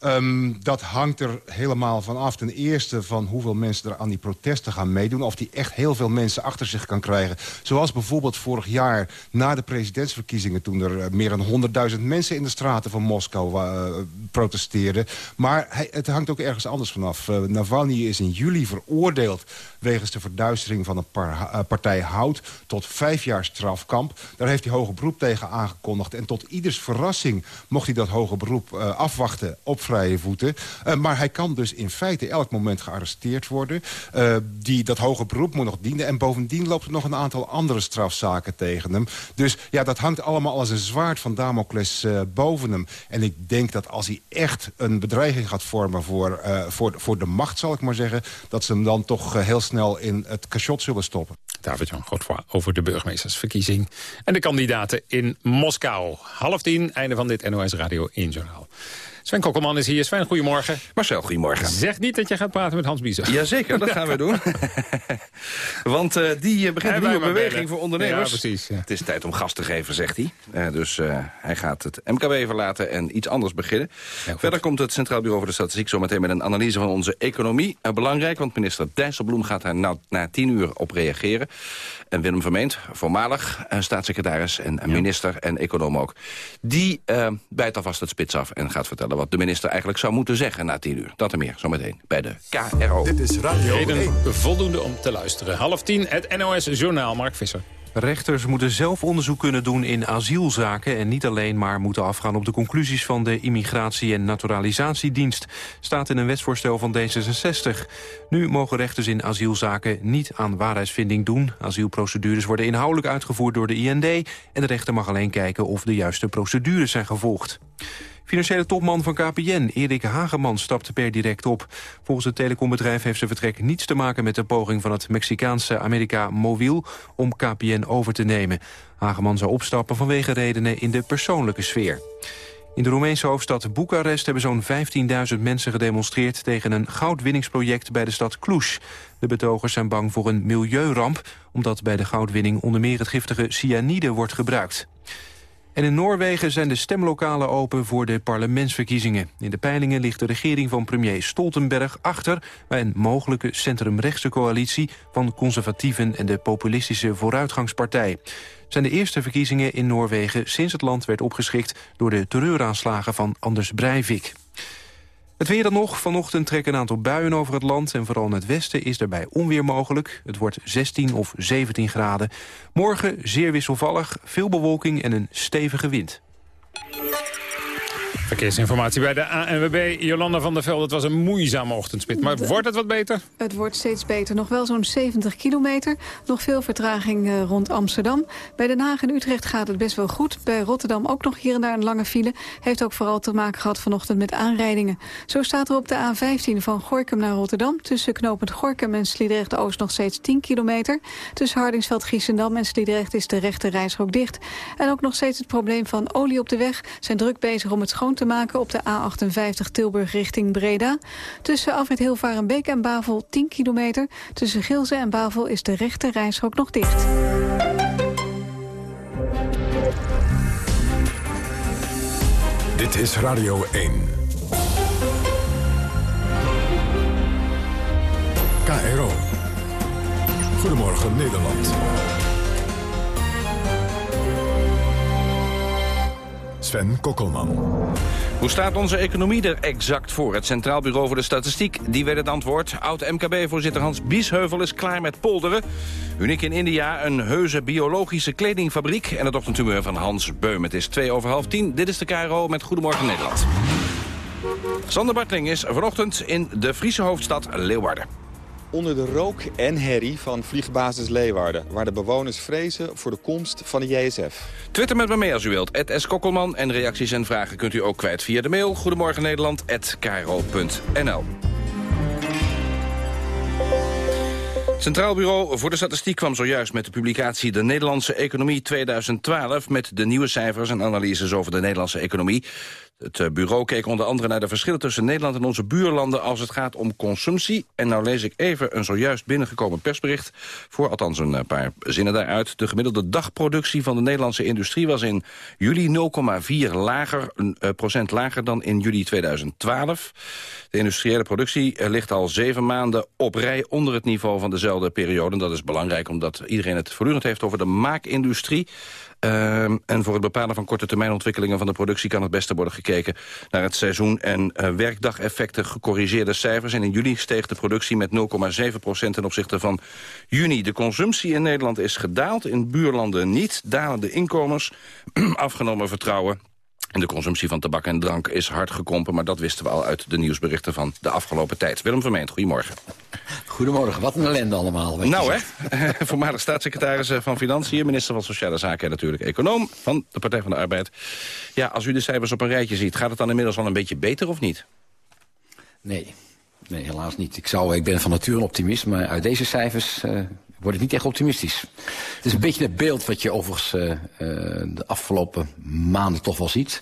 Speaker 24: Um, dat hangt er helemaal van af. Ten eerste van hoeveel mensen er aan die protesten gaan meedoen. Of die echt heel veel mensen achter zich kan krijgen. Zoals bijvoorbeeld vorig jaar na de presidentsverkiezingen... toen er uh, meer dan 100.000 mensen in de straten van Moskou uh, protesteerden. Maar het hangt ook ergens anders vanaf. Uh, Navalny is in juli veroordeeld wegens de verduistering van een par, partij Hout... tot vijf jaar strafkamp. Daar heeft hij hoge beroep tegen aangekondigd. En tot ieders verrassing mocht hij dat hoge beroep afwachten... op vrije voeten. Uh, maar hij kan dus in feite elk moment gearresteerd worden. Uh, die, dat hoge beroep moet nog dienen. En bovendien loopt er nog een aantal andere strafzaken tegen hem. Dus ja, dat hangt allemaal als een zwaard van Damocles uh, boven hem. En ik denk dat als hij echt een bedreiging gaat vormen voor, voor, voor de macht, zal ik maar zeggen... dat ze hem dan toch heel snel in het cachot zullen stoppen.
Speaker 2: David-Jan Godfroy over de burgemeestersverkiezing... en de kandidaten in Moskou. Half tien, einde van dit NOS Radio 1 Journaal. Sven Kokkelman is hier. Sven, goedemorgen.
Speaker 25: Marcel, goedemorgen.
Speaker 2: Zeg niet dat je gaat praten met Hans Biezen.
Speaker 25: Jazeker, dat gaan we doen. (laughs) Want uh, die begint een nieuwe beweging bellen. voor ondernemers.
Speaker 2: Ja, precies. Ja.
Speaker 25: Het is tijd om gas te geven, zegt hij. Uh, dus uh, hij gaat het MKB verlaten en iets anders beginnen. Verder komt het Centraal Bureau voor de Statistiek zo meteen met een analyse van onze economie. belangrijk, want minister Dijsselbloem gaat daar nou, na tien uur op reageren. En Willem Vermeend, voormalig staatssecretaris en minister en econoom ook. Die bijt alvast het spits af en gaat vertellen wat de minister eigenlijk zou moeten zeggen na tien uur. Dat en meer, zometeen bij de KRO.
Speaker 1: Dit is Radio
Speaker 2: Reden voldoende om te luisteren. Half tien, het NOS Journaal, Mark Visser.
Speaker 3: Rechters moeten zelf onderzoek kunnen doen in asielzaken... en niet alleen maar moeten afgaan op de conclusies van de Immigratie- en Naturalisatiedienst... staat in een wetsvoorstel van D66. Nu mogen rechters in asielzaken niet aan waarheidsvinding doen. Asielprocedures worden inhoudelijk uitgevoerd door de IND... en de rechter mag alleen kijken of de juiste procedures zijn gevolgd. Financiële topman van KPN, Erik Hageman, stapte per direct op. Volgens het telecombedrijf heeft zijn vertrek niets te maken... met de poging van het Mexicaanse America Mobil om KPN over te nemen. Hageman zou opstappen vanwege redenen in de persoonlijke sfeer. In de Roemeense hoofdstad Boekarest hebben zo'n 15.000 mensen gedemonstreerd tegen een goudwinningsproject bij de stad Cluj. De betogers zijn bang voor een milieuramp, omdat bij de goudwinning onder meer het giftige cyanide wordt gebruikt. En in Noorwegen zijn de stemlokalen open voor de parlementsverkiezingen. In de peilingen ligt de regering van premier Stoltenberg achter... bij een mogelijke centrumrechtse coalitie van conservatieven... en de populistische Vooruitgangspartij. Zijn de eerste verkiezingen in Noorwegen sinds het land werd opgeschikt... door de terreuraanslagen van Anders Breivik.
Speaker 26: Het weer dan nog. Vanochtend trekken een aantal buien over het land... en vooral in het westen is daarbij onweer mogelijk. Het wordt 16 of 17 graden. Morgen zeer wisselvallig, veel bewolking en een stevige wind.
Speaker 2: Verkeersinformatie bij de ANWB. Jolanda van der Velde, het was een moeizame ochtendspit. Maar wordt het wat beter?
Speaker 7: Het wordt steeds beter. Nog wel zo'n 70 kilometer. Nog veel vertraging eh, rond Amsterdam. Bij Den Haag en Utrecht gaat het best wel goed. Bij Rotterdam ook nog hier en daar een lange file. Heeft ook vooral te maken gehad vanochtend met aanrijdingen. Zo staat er op de A15 van Gorkum naar Rotterdam... tussen knooppunt Gorkum en Sliedrecht-Oost nog steeds 10 kilometer. Tussen Hardingsveld-Giessendam en Sliedrecht is de rechte reisrook dicht. En ook nog steeds het probleem van olie op de weg. Zijn druk bezig om het schoon te maken op de A58 Tilburg richting Breda. Tussen Afrit Hilvarenbeek en Bavel 10 kilometer. Tussen Gilze en Bavel is de rechte reisrook nog dicht.
Speaker 1: Dit is Radio 1. KRO. Goedemorgen Nederland. Sven Kokkelman.
Speaker 25: Hoe staat onze economie er exact voor? Het Centraal Bureau voor de Statistiek, die weet het antwoord. Oud-MKB-voorzitter Hans Biesheuvel is klaar met polderen. Uniek in India, een heuse biologische kledingfabriek... en het ochtendhumeur van Hans Beum. Het is twee over half tien. Dit is de KRO met Goedemorgen Nederland. Sander Bartling is vanochtend in de Friese hoofdstad Leeuwarden
Speaker 27: onder de rook en herrie van vliegbasis Leeuwarden... waar de bewoners vrezen voor de komst van de JSF.
Speaker 25: Twitter met me mee als u wilt, S. Kokkelman. En reacties en vragen kunt u ook kwijt via de mail... Goedemorgen Nederland, Centraal Bureau voor de Statistiek kwam zojuist met de publicatie... De Nederlandse Economie 2012... met de nieuwe cijfers en analyses over de Nederlandse economie. Het eh, bureau keek onder andere naar de verschillen tussen Nederland en onze buurlanden als het gaat om consumptie. En nou lees ik even een zojuist binnengekomen persbericht voor, althans een eh, paar zinnen daaruit. De gemiddelde dagproductie van de Nederlandse industrie was in juli 0,4 lager, uh, procent lager dan in juli 2012. De industriële productie ligt al zeven maanden op rij onder het niveau van dezelfde periode. En dat is belangrijk omdat iedereen het voortdurend heeft over de maakindustrie. Ehm, en voor het bepalen van korte termijn ontwikkelingen van de productie... kan het beste worden gekeken naar het seizoen- en uh, werkdageffecten gecorrigeerde cijfers. En in juli steeg de productie met 0,7% ten opzichte van juni. De consumptie in Nederland is gedaald, in buurlanden niet. Dalende inkomens, (clears throat) afgenomen vertrouwen en de consumptie van tabak en drank is hard gekrompen... maar dat wisten we al uit de nieuwsberichten van de afgelopen tijd. Willem Vermeend, goedemorgen.
Speaker 28: Goedemorgen, wat een ellende allemaal.
Speaker 25: Nou hè, (laughs) voormalig staatssecretaris eh, van Financiën... minister van Sociale Zaken en natuurlijk econoom van de Partij van de Arbeid. Ja, als u de cijfers op een rijtje ziet, gaat het dan inmiddels al een beetje beter of niet?
Speaker 28: Nee, nee helaas niet. Ik, zou, ik ben van nature een optimist, maar uit deze cijfers... Uh, word ik niet echt optimistisch. Het is een beetje het beeld wat je overigens uh, uh, de afgelopen maanden toch wel ziet.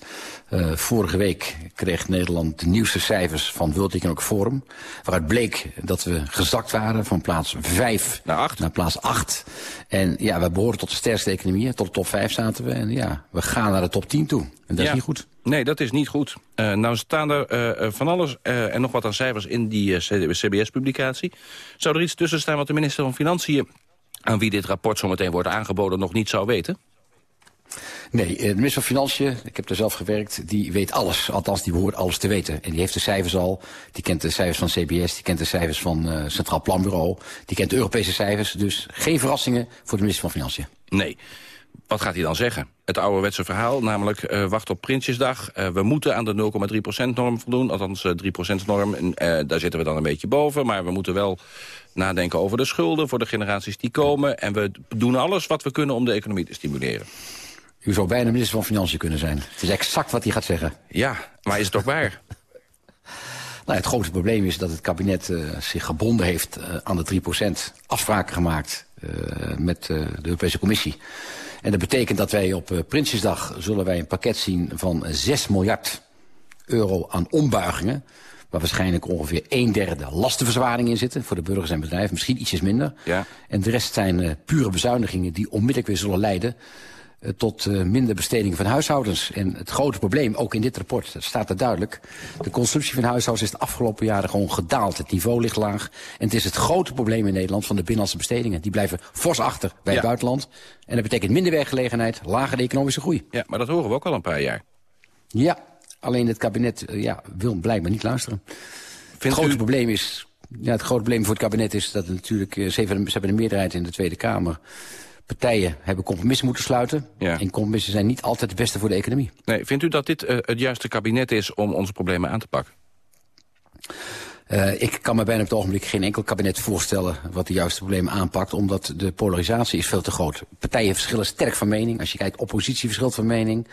Speaker 28: Uh, vorige week kreeg Nederland de nieuwste cijfers van World Economic Forum. Waaruit bleek dat we gezakt waren van plaats 5
Speaker 25: naar, 8.
Speaker 28: naar plaats 8. En ja, we behoren tot de sterkste economieën. Tot de top 5 zaten we. En ja, we gaan naar de top 10 toe. En dat ja. is niet goed.
Speaker 25: Nee, dat is niet goed. Uh, nou staan er uh, van alles uh, en nog wat aan cijfers in die CBS-publicatie. Zou er iets tussen staan wat de minister van Financiën... aan wie dit rapport zometeen wordt aangeboden nog niet zou weten?
Speaker 28: Nee, de minister van Financiën, ik heb er zelf gewerkt, die weet alles. Althans, die behoort alles te weten. En die heeft de cijfers al. Die kent de cijfers van CBS, die kent de cijfers van uh, Centraal Planbureau. Die kent de Europese cijfers. Dus geen verrassingen voor de minister van Financiën.
Speaker 25: Nee. Wat gaat hij dan zeggen? Het ouderwetse verhaal, namelijk uh, wacht op Prinsjesdag. Uh, we moeten aan de 0,3%-norm voldoen, althans uh, 3%-norm. En daar zitten we dan een beetje boven. Maar we moeten wel nadenken over de schulden voor de generaties die komen. En we doen alles wat we kunnen om de economie te stimuleren.
Speaker 28: U zou bijna minister van Financiën kunnen zijn. Het is exact wat hij gaat zeggen.
Speaker 25: Ja, maar is het ook waar? (laughs)
Speaker 28: Nou, het grote probleem is dat het kabinet uh, zich gebonden heeft uh, aan de 3% afspraken gemaakt uh, met de Europese Commissie. En dat betekent dat wij op Prinsjesdag zullen wij een pakket zien van 6 miljard euro aan ombuigingen. Waar waarschijnlijk ongeveer een derde lastenverzwaring in zitten voor de burgers en bedrijven. Misschien ietsjes minder.
Speaker 25: Ja.
Speaker 28: En de rest zijn pure bezuinigingen die onmiddellijk weer zullen leiden tot uh, minder besteding van huishoudens. En het grote probleem, ook in dit rapport, dat staat er duidelijk... de consumptie van huishoudens is de afgelopen jaren gewoon gedaald. Het niveau ligt laag. En het is het grote probleem in Nederland van de binnenlandse bestedingen. Die blijven fors achter bij ja. het buitenland. En dat betekent minder werkgelegenheid, lagere economische groei.
Speaker 25: Ja, maar dat horen we ook al een paar jaar.
Speaker 28: Ja, Alleen het kabinet eh, ja, wil blijkbaar niet luisteren. het grote probleem is... Ja, het grote probleem voor het kabinet is dat natuurlijk... eh, Ze hebben, ze hebben een meerderheid in de Tweede Kamer. Partijen hebben compromissen moeten sluiten. En compromissen zijn niet altijd het beste voor de economie.
Speaker 25: Nee, vindt u dat dit eh, het juiste kabinet is om onze problemen aan te pakken?
Speaker 28: Uh, ik kan me bijna op het ogenblik geen enkel kabinet voorstellen... wat de juiste problemen aanpakt, omdat de polarisatie is veel te groot. Partijen verschillen sterk van mening. Als je kijkt, oppositie verschilt van mening.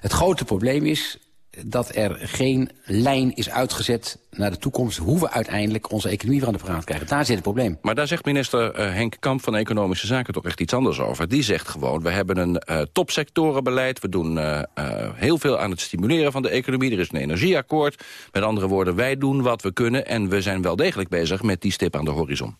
Speaker 28: Het grote probleem is dat er geen lijn is uitgezet naar de toekomst... hoe we uiteindelijk onze economie aan de praat krijgen. Daar zit het probleem.
Speaker 25: Maar daar zegt minister uh, Henk Kamp van Economische Zaken toch echt iets anders over. Die zegt gewoon, we hebben een uh, topsectorenbeleid. We doen uh, heel veel aan het stimuleren van de economie. Er is een energieakkoord. Met andere woorden, wij doen wat we kunnen... en we zijn wel degelijk bezig met die stip aan de horizon.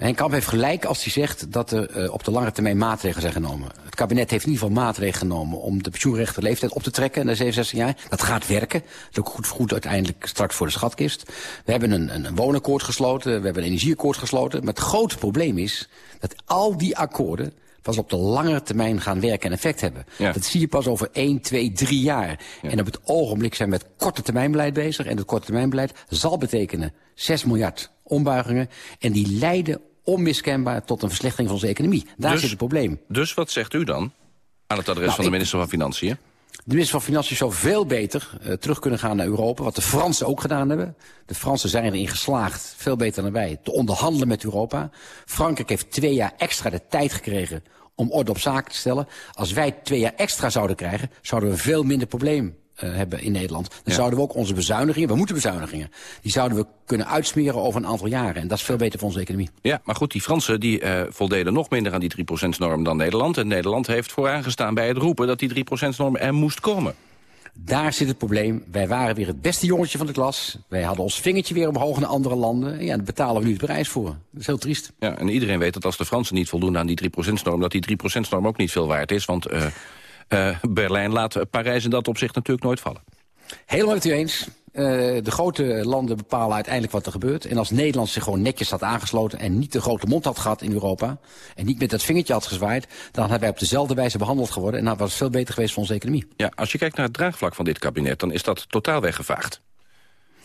Speaker 28: Henk Kamp heeft gelijk als hij zegt dat er uh, op de lange termijn maatregelen zijn genomen. Het kabinet heeft in ieder geval maatregelen genomen om de pensioenrechte leeftijd op te trekken naar 67 jaar. Dat gaat werken. Dat is ook goed, goed uiteindelijk straks voor de schatkist. We hebben een, een, een woonakkoord gesloten, we hebben een energieakkoord gesloten. Maar het grote probleem is dat al die akkoorden pas op de langere termijn gaan werken en effect hebben. Ja. Dat zie je pas over 1, 2, 3 jaar. Ja. En op het ogenblik zijn we met korte termijnbeleid bezig. En dat korte termijnbeleid zal betekenen 6 miljard ombuigingen. En die leiden onmiskenbaar tot een verslechtering van onze economie. Daar
Speaker 25: dus,
Speaker 28: zit het probleem.
Speaker 25: Dus wat zegt u dan aan het adres nou, van de minister van Financiën?
Speaker 28: De minister van Financiën zou veel beter uh, terug kunnen gaan naar Europa. Wat de Fransen ook gedaan hebben. De Fransen zijn erin geslaagd, veel beter dan wij, te onderhandelen met Europa. Frankrijk heeft twee jaar extra de tijd gekregen om orde op zaken te stellen. Als wij twee jaar extra zouden krijgen, zouden we veel minder probleem hebben in Nederland. Dan ja. zouden we ook onze bezuinigingen, we moeten bezuinigingen... die zouden we kunnen uitsmeren over een aantal jaren. En dat is veel beter voor onze economie.
Speaker 25: Ja, maar goed, die Fransen die uh, voldeden nog minder aan die 3%-norm dan Nederland. En Nederland heeft vooraangestaan bij het roepen dat die 3%-norm er moest komen.
Speaker 28: Daar zit het probleem. Wij waren weer het beste jongetje van de klas. Wij hadden ons vingertje weer omhoog naar andere landen. En ja, daar betalen we nu het prijs voor. Dat is heel triest.
Speaker 25: Ja, en iedereen weet dat als de Fransen niet voldoen aan die 3%-norm... dat die 3%-norm ook niet veel waard is. Want uh, uh, Berlijn laat Parijs in dat opzicht natuurlijk nooit vallen.
Speaker 28: Helemaal met u eens. Uh, de grote landen bepalen uiteindelijk wat er gebeurt. En als Nederland zich gewoon netjes had aangesloten... en niet de grote mond had gehad in Europa... en niet met dat vingertje had gezwaaid... dan hadden wij op dezelfde wijze behandeld geworden... en dan was het veel beter geweest voor onze economie.
Speaker 25: Ja, als je kijkt naar het draagvlak van dit kabinet... dan is dat totaal weggevaagd.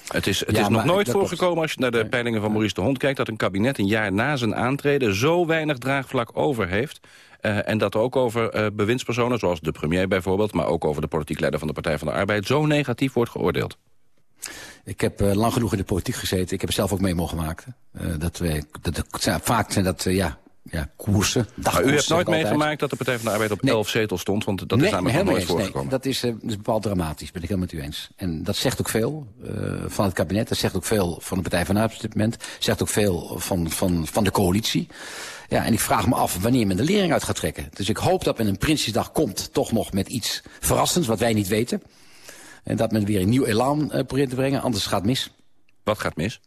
Speaker 25: Het is, het ja, is nog nooit voorgekomen als je naar de peilingen van Maurice de Hond kijkt... dat een kabinet een jaar na zijn aantreden zo weinig draagvlak over heeft... Uh, en dat ook over uh, bewindspersonen, zoals de premier bijvoorbeeld... maar ook over de politiek leider van de Partij van de Arbeid... zo negatief wordt geoordeeld.
Speaker 28: Ik heb uh, lang genoeg in de politiek gezeten. Ik heb zelf ook mee mogen maken. dat we, dat, dat, vaak zijn dat, ja, ja, koersen.
Speaker 25: Maar u hebt nooit meegemaakt dat de Partij van de Arbeid op nee. 11 zetels stond? Want dat
Speaker 28: nee,
Speaker 25: is namelijk nog nooit eens, voorgekomen.
Speaker 28: Nee, dat is, uh, dat is bepaald dramatisch, ben ik helemaal met u eens. En dat zegt ook veel uh, van het kabinet. Dat zegt ook veel van de Partij van de Arbeid op dit moment. zegt ook veel van, van, van de coalitie. Ja, en ik vraag me af wanneer men de lering uit gaat trekken. Dus ik hoop dat men een Prinsjesdag komt, toch nog met iets verrassends, wat wij niet weten. En dat men weer een nieuw elan uh, probeert te brengen, anders gaat het mis.
Speaker 25: Wat gaat mis?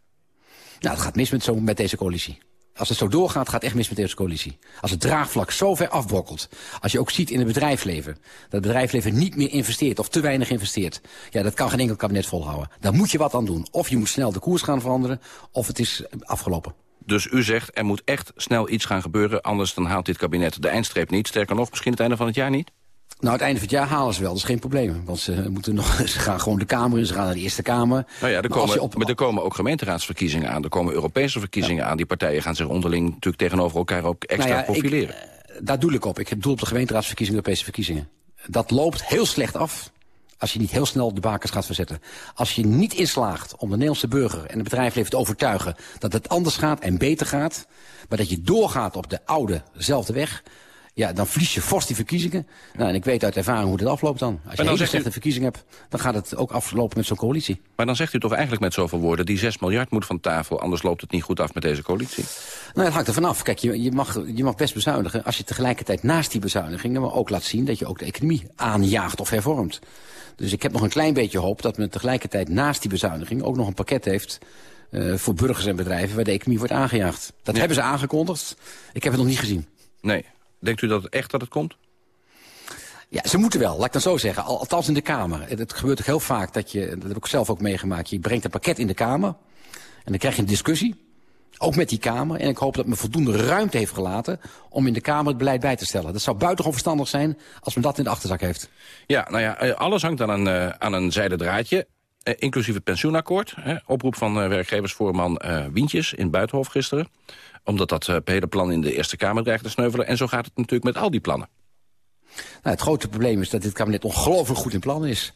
Speaker 28: Nou, het gaat mis met, zo, met deze coalitie. Als het zo doorgaat, gaat echt mis met deze coalitie. Als het draagvlak zo ver afbrokkelt. Als je ook ziet in het bedrijfsleven. Dat het bedrijfsleven niet meer investeert of te weinig investeert. Ja, dat kan geen enkel kabinet volhouden. Daar moet je wat aan doen. Of je moet snel de koers gaan veranderen, of het is afgelopen.
Speaker 25: Dus u zegt, er moet echt snel iets gaan gebeuren... anders dan haalt dit kabinet de eindstreep niet. Sterker nog, misschien het einde van het jaar niet?
Speaker 28: Nou, het einde van het jaar halen ze wel, dat is geen probleem. Want ze, moeten nog, (laughs) ze gaan gewoon de Kamer in, ze gaan naar de Eerste Kamer.
Speaker 25: Nou ja, er komen, op... maar er komen ook gemeenteraadsverkiezingen aan. Er komen Europese verkiezingen ja. aan. Die partijen gaan zich onderling natuurlijk tegenover elkaar ook extra nou ja, profileren.
Speaker 28: Ik, daar doe ik op. Ik heb doel op de gemeenteraadsverkiezingen, Europese verkiezingen. Dat loopt heel slecht af als je niet heel snel de bakens gaat verzetten. Als je niet inslaagt om de Nederlandse burger en het bedrijfsleven te overtuigen... dat het anders gaat en beter gaat... maar dat je doorgaat op de oude, dezelfde weg... Ja, dan verlies je fors die verkiezingen. Nou, en ik weet uit ervaring hoe dit afloopt dan. Als je een slechte u... verkiezing hebt, dan gaat het ook aflopen met zo'n coalitie.
Speaker 25: Maar dan zegt u toch eigenlijk met zoveel woorden... die 6 miljard moet van tafel, anders loopt het niet goed af met deze coalitie?
Speaker 28: Nou, het hangt er vanaf. Kijk, je, je, mag, je mag best bezuinigen... als je tegelijkertijd naast die bezuinigingen... maar ook laat zien dat je ook de economie aanjaagt of hervormt. Dus ik heb nog een klein beetje hoop dat men tegelijkertijd naast die bezuiniging... ook nog een pakket heeft uh, voor burgers en bedrijven... waar de economie wordt aangejaagd. Dat ja. hebben ze aangekondigd. Ik heb het nog niet gezien.
Speaker 25: Nee. Denkt u dat het echt dat het komt?
Speaker 28: Ja, ze moeten wel, laat ik dan zo zeggen. Al, althans in de Kamer. Het gebeurt toch heel vaak dat je, dat heb ik zelf ook meegemaakt... je brengt een pakket in de Kamer en dan krijg je een discussie. Ook met die Kamer. En ik hoop dat men voldoende ruimte heeft gelaten om in de Kamer het beleid bij te stellen. Dat zou buitengewoon verstandig zijn als men dat in de achterzak heeft.
Speaker 25: Ja, nou ja, eh, alles hangt aan een, uh, aan een zijden draadje. Uh, inclusief het pensioenakkoord. Hè, oproep van uh, werkgeversvoorman Wientjes in Buitenhof gisteren. Omdat dat hele plan in de Eerste Kamer dreigt te sneuvelen. En zo gaat het natuurlijk met al die plannen.
Speaker 28: Nou, het grote probleem is dat dit kabinet ongelooflijk goed in plan is.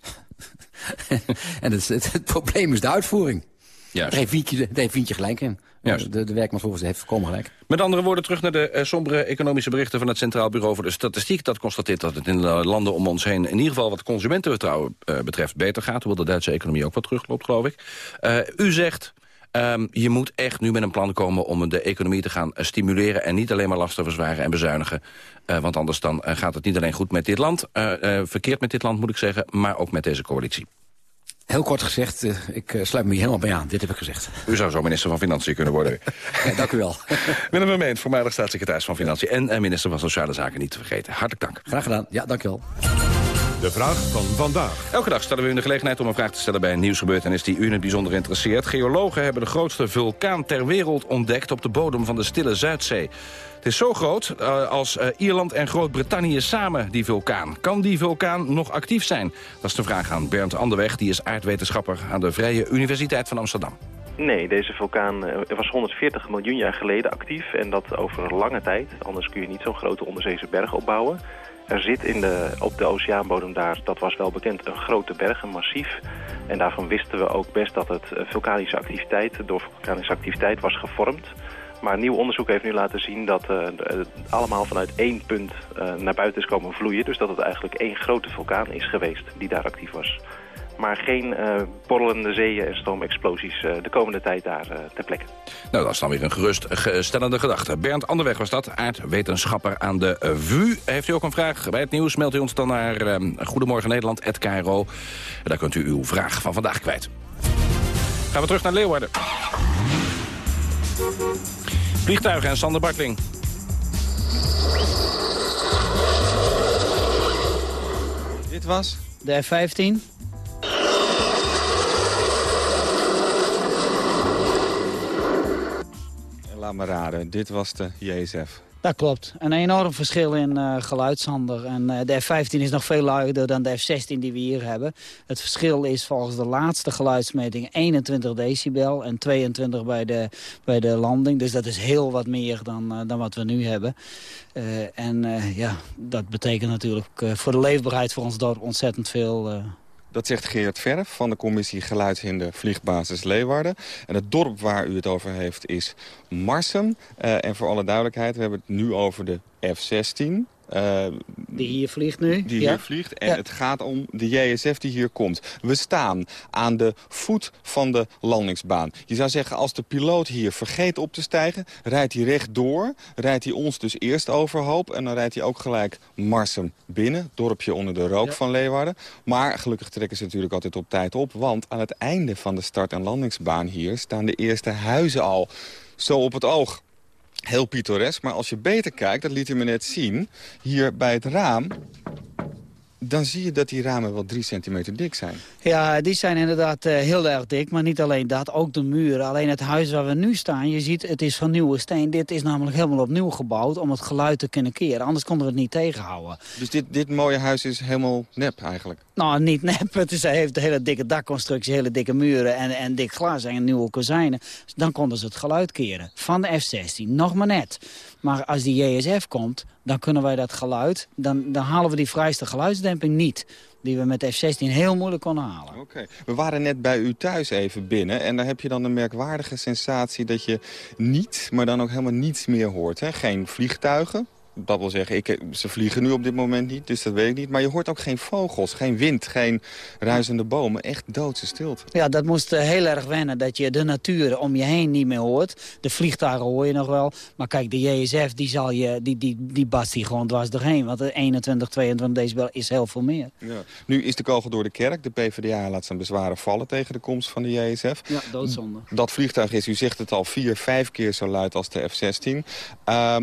Speaker 28: (laughs) en het, het, probleem is de uitvoering.
Speaker 25: Juist.
Speaker 28: Daar heeft Wientje, daar heeft Wientje gelijk in.
Speaker 25: Juist.
Speaker 28: De, de werkmansvolgens heeft volkomen gelijk.
Speaker 25: Met andere woorden, terug naar de uh, sombere economische berichten... van het Centraal Bureau voor de Statistiek. Dat constateert dat het in de landen om ons heen... in ieder geval wat consumentenvertrouwen uh, betreft beter gaat. Hoewel de Duitse economie ook wat terugloopt, geloof ik. Uh, u zegt... Um, je moet echt nu met een plan komen om de economie te gaan stimuleren... en niet alleen maar lasten verzwaren en bezuinigen. Uh, want anders dan gaat het niet alleen goed met dit land... verkeerd met dit land moet ik zeggen, maar ook met deze coalitie.
Speaker 28: Heel kort gezegd, uh, ik uh, sluit me hier helemaal bij aan. Dit heb ik gezegd.
Speaker 25: U zou zo minister van Financiën kunnen worden. (laughs)
Speaker 28: ja, dank u wel. (laughs)
Speaker 25: Willem Vermeend, voormalig staatssecretaris van Financiën... en uh, minister van Sociale Zaken niet te vergeten. Hartelijk dank.
Speaker 28: Graag gedaan. Ja, dank u wel.
Speaker 1: De vraag van vandaag.
Speaker 25: Elke dag stellen we u de gelegenheid om een vraag te stellen bij een nieuwsgebeurtenis die u in het bijzonder interesseert. Geologen hebben de grootste vulkaan ter wereld ontdekt op de bodem van de stille Zuidzee. Het is zo groot uh, als uh, Ierland en Groot-Brittannië samen, die vulkaan. Kan die vulkaan nog actief zijn? Dat is de vraag aan Bernd Anderweg, die is aardwetenschapper aan de Vrije Universiteit van Amsterdam.
Speaker 29: Nee, deze vulkaan uh, was 140 miljoen jaar geleden actief en dat over lange tijd. Anders kun je niet zo'n grote onderzeese berg opbouwen. Er zit in de, op de oceaanbodem daar, dat was wel bekend, een grote berg, een massief. En daarvan wisten we ook best dat het vulkanische activiteit, door vulkanische activiteit was gevormd. Maar nieuw onderzoek heeft nu laten zien dat het allemaal vanuit één punt naar buiten is komen vloeien. Dus dat het eigenlijk één grote vulkaan is geweest die daar actief was. Maar geen uh, borrelende zeeën en stoomexplosies de komende tijd daar ter plekke.
Speaker 25: Nou, dat is dan weer een geruststellende gedachte. Bernd Anderweg was dat, aardwetenschapper aan de VU. Heeft u ook een vraag bij het nieuws, meldt u ons dan naar Goedemorgen Nederland, Daar kunt u uw vraag van vandaag kwijt. Gaan we terug naar Leeuwarden. Vliegtuigen en Sander Bartling.
Speaker 30: Dit was de F-15.
Speaker 27: Laat me raden, dit was de JSF.
Speaker 30: Dat klopt. Een enorm verschil in uh. En uh, de F-15 is nog veel luider dan de F-16 die we hier hebben. Het verschil is volgens de laatste geluidsmeting 21 decibel en 22 bij de, bij de landing. Dus dat is heel wat meer dan, uh, dan wat we nu hebben. en ja, dat betekent natuurlijk voor de leefbaarheid voor ons dorp ontzettend veel...
Speaker 27: Dat zegt Geert Verf van de commissie Geluidshinder Vliegbasis Leeuwarden. En het dorp waar u het over heeft is Marsum. Uh, en voor alle duidelijkheid, we hebben het nu over de F-16.
Speaker 30: Uh, die hier vliegt nu?
Speaker 27: Die
Speaker 30: ja.
Speaker 27: hier vliegt. En ja. het gaat om de JSF die hier komt. We staan aan de voet van de landingsbaan. Je zou zeggen, als de piloot hier vergeet op te stijgen... rijdt hij rechtdoor, rijdt hij ons dus eerst overhoop... en dan rijdt hij ook gelijk Marsum binnen. Dorpje onder de rook ja. van Leeuwarden. Maar gelukkig trekken ze natuurlijk altijd op tijd op... want aan het einde van de start- en landingsbaan hier... staan de eerste huizen al zo op het oog heel pittoresk. Maar als je beter kijkt, dat liet hij me net zien... hier bij het raam dan zie je dat die ramen wel drie centimeter dik zijn.
Speaker 30: Ja, die zijn inderdaad uh, heel erg dik. Maar niet alleen dat, ook de muren. Alleen het huis waar we nu staan, je ziet, het is van nieuwe steen. Dit is namelijk helemaal opnieuw gebouwd om het geluid te kunnen keren. Anders konden we het niet tegenhouden.
Speaker 27: Dus dit, dit mooie huis is helemaal nep eigenlijk?
Speaker 30: Nou, niet nep. (laughs) Het is, heeft een hele dikke dakconstructie, hele dikke muren en, en dik glas en nieuwe kozijnen. Dus dan konden ze het geluid keren. Van de F-16, nog maar net. Maar als die JSF komt, dan kunnen wij dat geluid... dan, dan halen we die vrijste geluidsdemping niet die we met de F-16 heel moeilijk konden halen.
Speaker 27: Oké. We waren net bij u thuis even binnen... en daar heb je dan de merkwaardige sensatie dat je niet, maar dan ook helemaal niets meer hoort. Hè? Geen vliegtuigen, dat wil zeggen, ik, ze vliegen nu op dit moment niet, dus dat weet ik niet. Maar je hoort ook geen vogels, geen wind, geen ruisende bomen. Echt doodse stilte.
Speaker 30: Ja, dat moest uh, heel erg wennen, dat je de natuur om je heen niet meer hoort. De vliegtuigen hoor je nog wel. Maar kijk, de JSF, die, zal je, die, die, die bast die gewoon dwars doorheen. Want de 21, 22 decibel is heel veel meer.
Speaker 27: Ja. Nu is de kogel door de kerk. De PvdA laat zijn bezwaren vallen tegen de komst van de JSF.
Speaker 30: Ja, doodzonde.
Speaker 27: Dat vliegtuig is, u zegt het al, vier, vijf keer zo luid als de F-16. Um,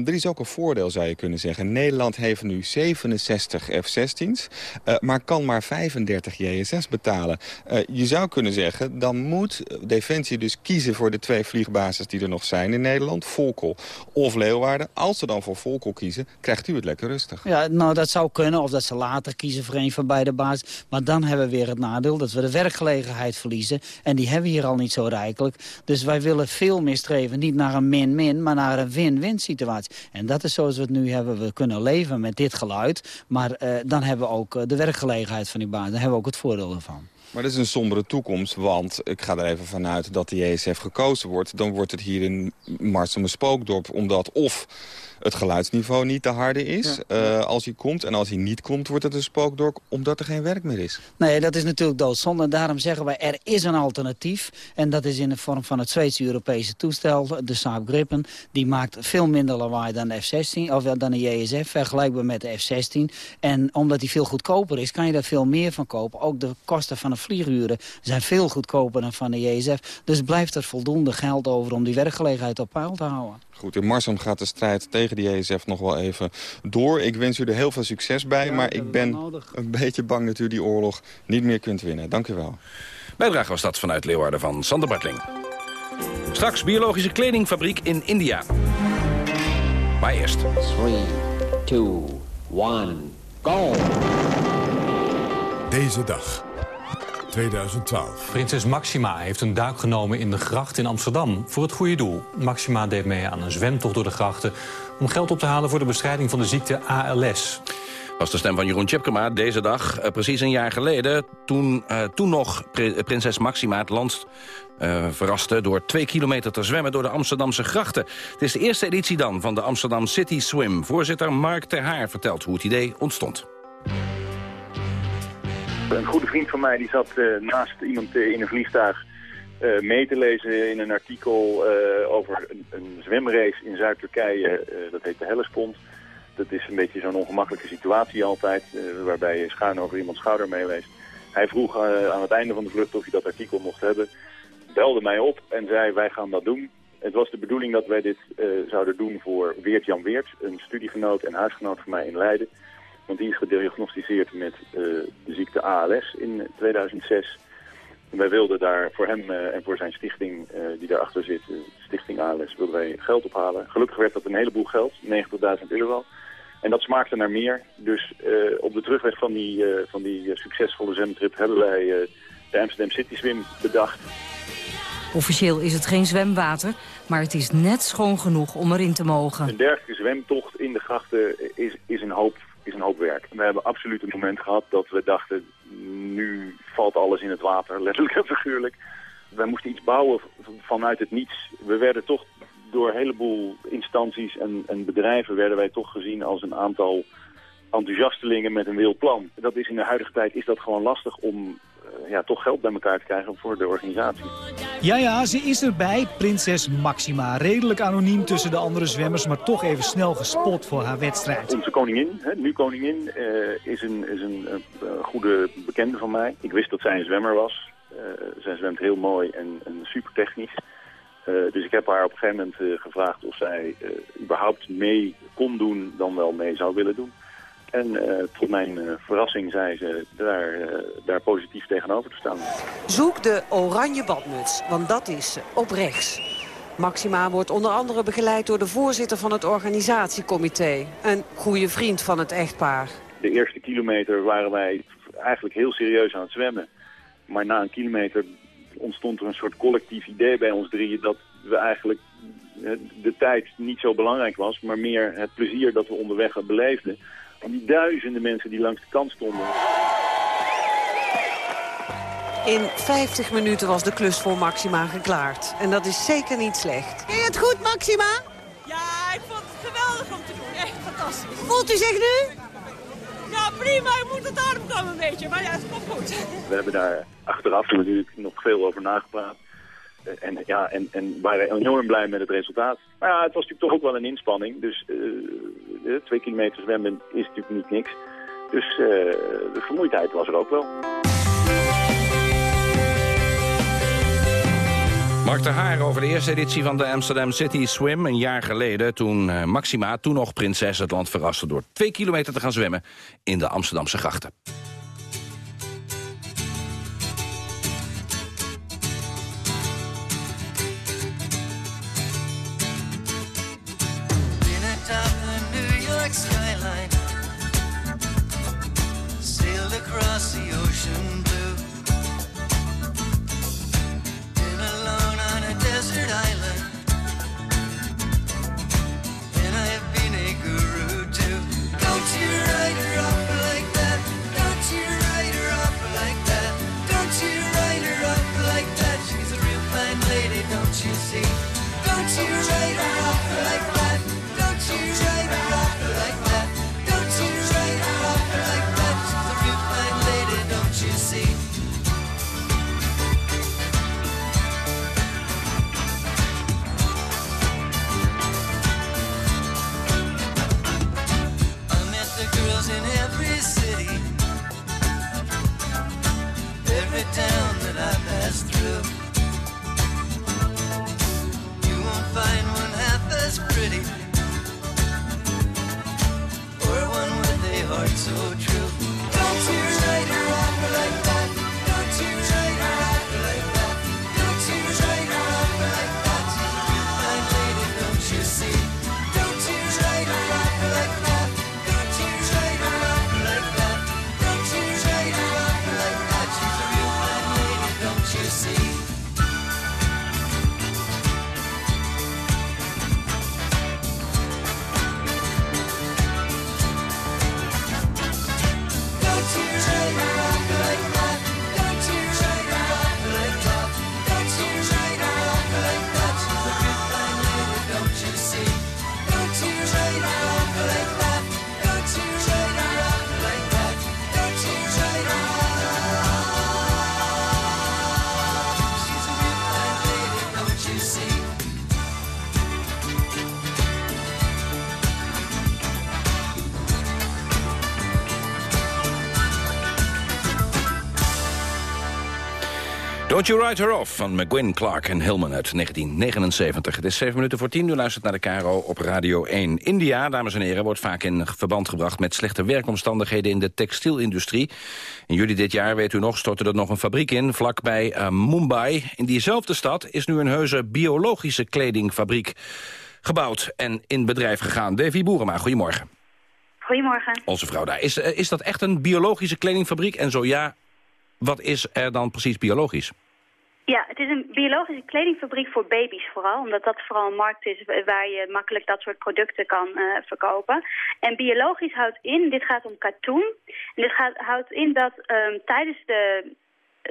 Speaker 27: er is ook een voordeel, zei ik kunnen zeggen. Nederland heeft nu 67 F-16's, uh, maar kan maar 35 JSS betalen. Uh, je zou kunnen zeggen, dan moet Defensie dus kiezen voor de twee vliegbases die er nog zijn in Nederland. Volkel of Leeuwarden. Als ze dan voor Volkel kiezen, krijgt u het lekker rustig.
Speaker 30: Ja, nou dat zou kunnen, of dat ze later kiezen voor een van beide bases. Maar dan hebben we weer het nadeel dat we de werkgelegenheid verliezen. En die hebben we hier al niet zo rijkelijk. Dus wij willen veel meer streven, niet naar een min-min, maar naar een win-win situatie. En dat is zoals we het nu hebben. We kunnen leven met dit geluid. Maar uh, dan hebben we ook uh, de werkgelegenheid van die baan. Dan hebben we ook het voordeel ervan.
Speaker 27: Maar dat is een sombere toekomst, want ik ga er even vanuit dat de JSF gekozen wordt. Dan wordt het hier in Marsum een spookdorp, omdat of het geluidsniveau niet te harde is ja. uh, als hij komt. En als hij niet komt, wordt het een spookdorp omdat er geen werk meer is.
Speaker 30: Nee, dat is natuurlijk doodzonde. Daarom zeggen wij, er is een alternatief. En dat is in de vorm van het Zweedse Europese toestel, de Saab Gripen. Die maakt veel minder lawaai dan de F-16, of dan de JSF, vergelijkbaar met de F-16. En omdat die veel goedkoper is, kan je daar veel meer van kopen. Ook de kosten van de vlieguren zijn veel goedkoper dan van de JSF. Dus blijft er voldoende geld over om die werkgelegenheid op peil te houden.
Speaker 27: Goed, in Marsum gaat de strijd tegen de JSF nog wel even door. Ik wens u er heel veel succes bij, ja, maar ik ben een beetje bang dat u die oorlog niet meer kunt winnen. Dank u wel.
Speaker 25: Bijdrage was dat vanuit Leeuwarden van Sander Bartling. Straks biologische kledingfabriek in India. Maar eerst. 3, 2,
Speaker 1: 1, go! Deze dag. 2012.
Speaker 26: Prinses Maxima heeft een duik genomen in de gracht in Amsterdam voor het goede doel. Maxima deed mee aan een zwemtocht door de grachten om geld op te halen voor de bestrijding van de ziekte ALS.
Speaker 25: Was de stem van Jeroen Tjepkema deze dag, uh, precies een jaar geleden... toen, uh, toen nog prinses Maxima het land uh, verraste... door twee kilometer te zwemmen door de Amsterdamse grachten. Het is de eerste editie dan van de Amsterdam City Swim. Voorzitter Mark Ter Haar vertelt hoe het idee ontstond.
Speaker 31: Een goede vriend van mij die zat uh, naast iemand uh, in een vliegtuig uh, mee te lezen in een artikel over een, een, zwemrace in Zuid-Turkije. dat heet de Hellespont. Dat is een beetje zo'n ongemakkelijke situatie altijd, waarbij je schuin over iemands schouder meeleest. Hij vroeg aan het einde van de vlucht of hij dat artikel mocht hebben. Belde mij op en zei wij gaan dat doen. Het was de bedoeling dat wij dit zouden doen voor Weert Jan Weert, een studiegenoot en huisgenoot van mij in Leiden. Want die is gediagnosticeerd met de ziekte ALS in 2006. Wij wilden daar voor hem uh, en voor zijn stichting uh, die daarachter zit, Stichting ALS, wilden wij geld ophalen. Gelukkig werd dat een heleboel geld, 90.000 euro. En dat smaakte naar meer. Dus op de terugweg van die, van die succesvolle zwemtrip hebben wij de Amsterdam City Swim bedacht.
Speaker 32: Officieel is het geen zwemwater, maar het is net schoon genoeg om erin te mogen.
Speaker 31: Een dergelijke zwemtocht in de grachten is, is een hoop is een hoop werk. We hebben absoluut een moment gehad dat we dachten, nu valt alles in het water, (laughs) letterlijk en figuurlijk. Wij moesten iets bouwen vanuit het niets. We werden toch door een heleboel instanties en, en bedrijven werden wij toch gezien als een aantal enthousiastelingen met een wild plan. Dat is in de huidige tijd is dat gewoon lastig om ja, toch geld bij elkaar te krijgen voor de organisatie.
Speaker 33: Ja, ja, ze is erbij. Prinses Maxima. Redelijk anoniem tussen de andere zwemmers, maar toch even snel gespot voor haar wedstrijd.
Speaker 31: Onze koningin, hè, nu koningin, uh, is een, is een uh, goede bekende van mij. Ik wist dat zij een zwemmer was. zij zwemt heel mooi en, en super technisch. dus ik heb haar op een gegeven moment gevraagd of zij überhaupt mee kon doen, dan wel mee zou willen doen. En uh, tot mijn uh, verrassing zei ze daar, uh, daar positief tegenover te staan.
Speaker 34: Zoek de oranje badmuts, want dat is ze, op rechts. Maxima wordt onder andere begeleid door de voorzitter van het organisatiecomité. Een goede vriend van het echtpaar.
Speaker 31: De eerste kilometer waren wij eigenlijk heel serieus aan het zwemmen. Maar na een kilometer ontstond er een soort collectief idee bij ons drieën... dat we eigenlijk de tijd niet zo belangrijk was... maar meer het plezier dat we onderweg beleefden van die duizenden mensen die langs de kant stonden.
Speaker 34: In 50 minuten was de klus voor Maxima geklaard. En dat is zeker niet slecht.
Speaker 35: Vind je het goed, Maxima?
Speaker 36: Ja, ik vond het geweldig om te doen. Echt fantastisch.
Speaker 35: Voelt u zich nu?
Speaker 36: Ja, prima. Ik moet het adem komen een beetje. Maar ja, het komt goed.
Speaker 31: We hebben daar achteraf natuurlijk nog veel over nagepraat. En, ja, en, en waren enorm blij met het resultaat. Maar ja, het was natuurlijk toch ook wel een inspanning. Dus uh, twee kilometer zwemmen is natuurlijk niet niks. Dus uh, de vermoeidheid was er ook wel. Mark de Haar over de eerste editie van de Amsterdam City Swim. Een jaar geleden toen eh, Maxima, toen nog prinses, het land verraste... door twee kilometer te gaan zwemmen in de Amsterdamse grachten.
Speaker 25: Don't You Write Her Off
Speaker 31: van McGuinn, Clark en Hillman uit 1979. Het is 7 minuten voor 10. U luistert naar de Caro op Radio 1. India, dames en heren, wordt vaak in verband gebracht... met slechte werkomstandigheden in de textielindustrie. In juli dit jaar, weet u nog, stortte er nog een fabriek in... vlakbij uh, Mumbai. In diezelfde stad is nu een heuse biologische kledingfabriek gebouwd... en in bedrijf gegaan. Davy Boerema, goedemorgen.
Speaker 37: Goedemorgen.
Speaker 31: Onze vrouw daar. Is, uh, is dat echt een biologische kledingfabriek? En zo ja, wat is er dan precies biologisch?
Speaker 37: Ja, het is een biologische kledingfabriek voor baby's vooral. Omdat dat vooral een markt is waar je makkelijk dat soort producten kan uh, verkopen. En biologisch houdt in, dit gaat om katoen. En dit gaat, houdt in dat um, tijdens de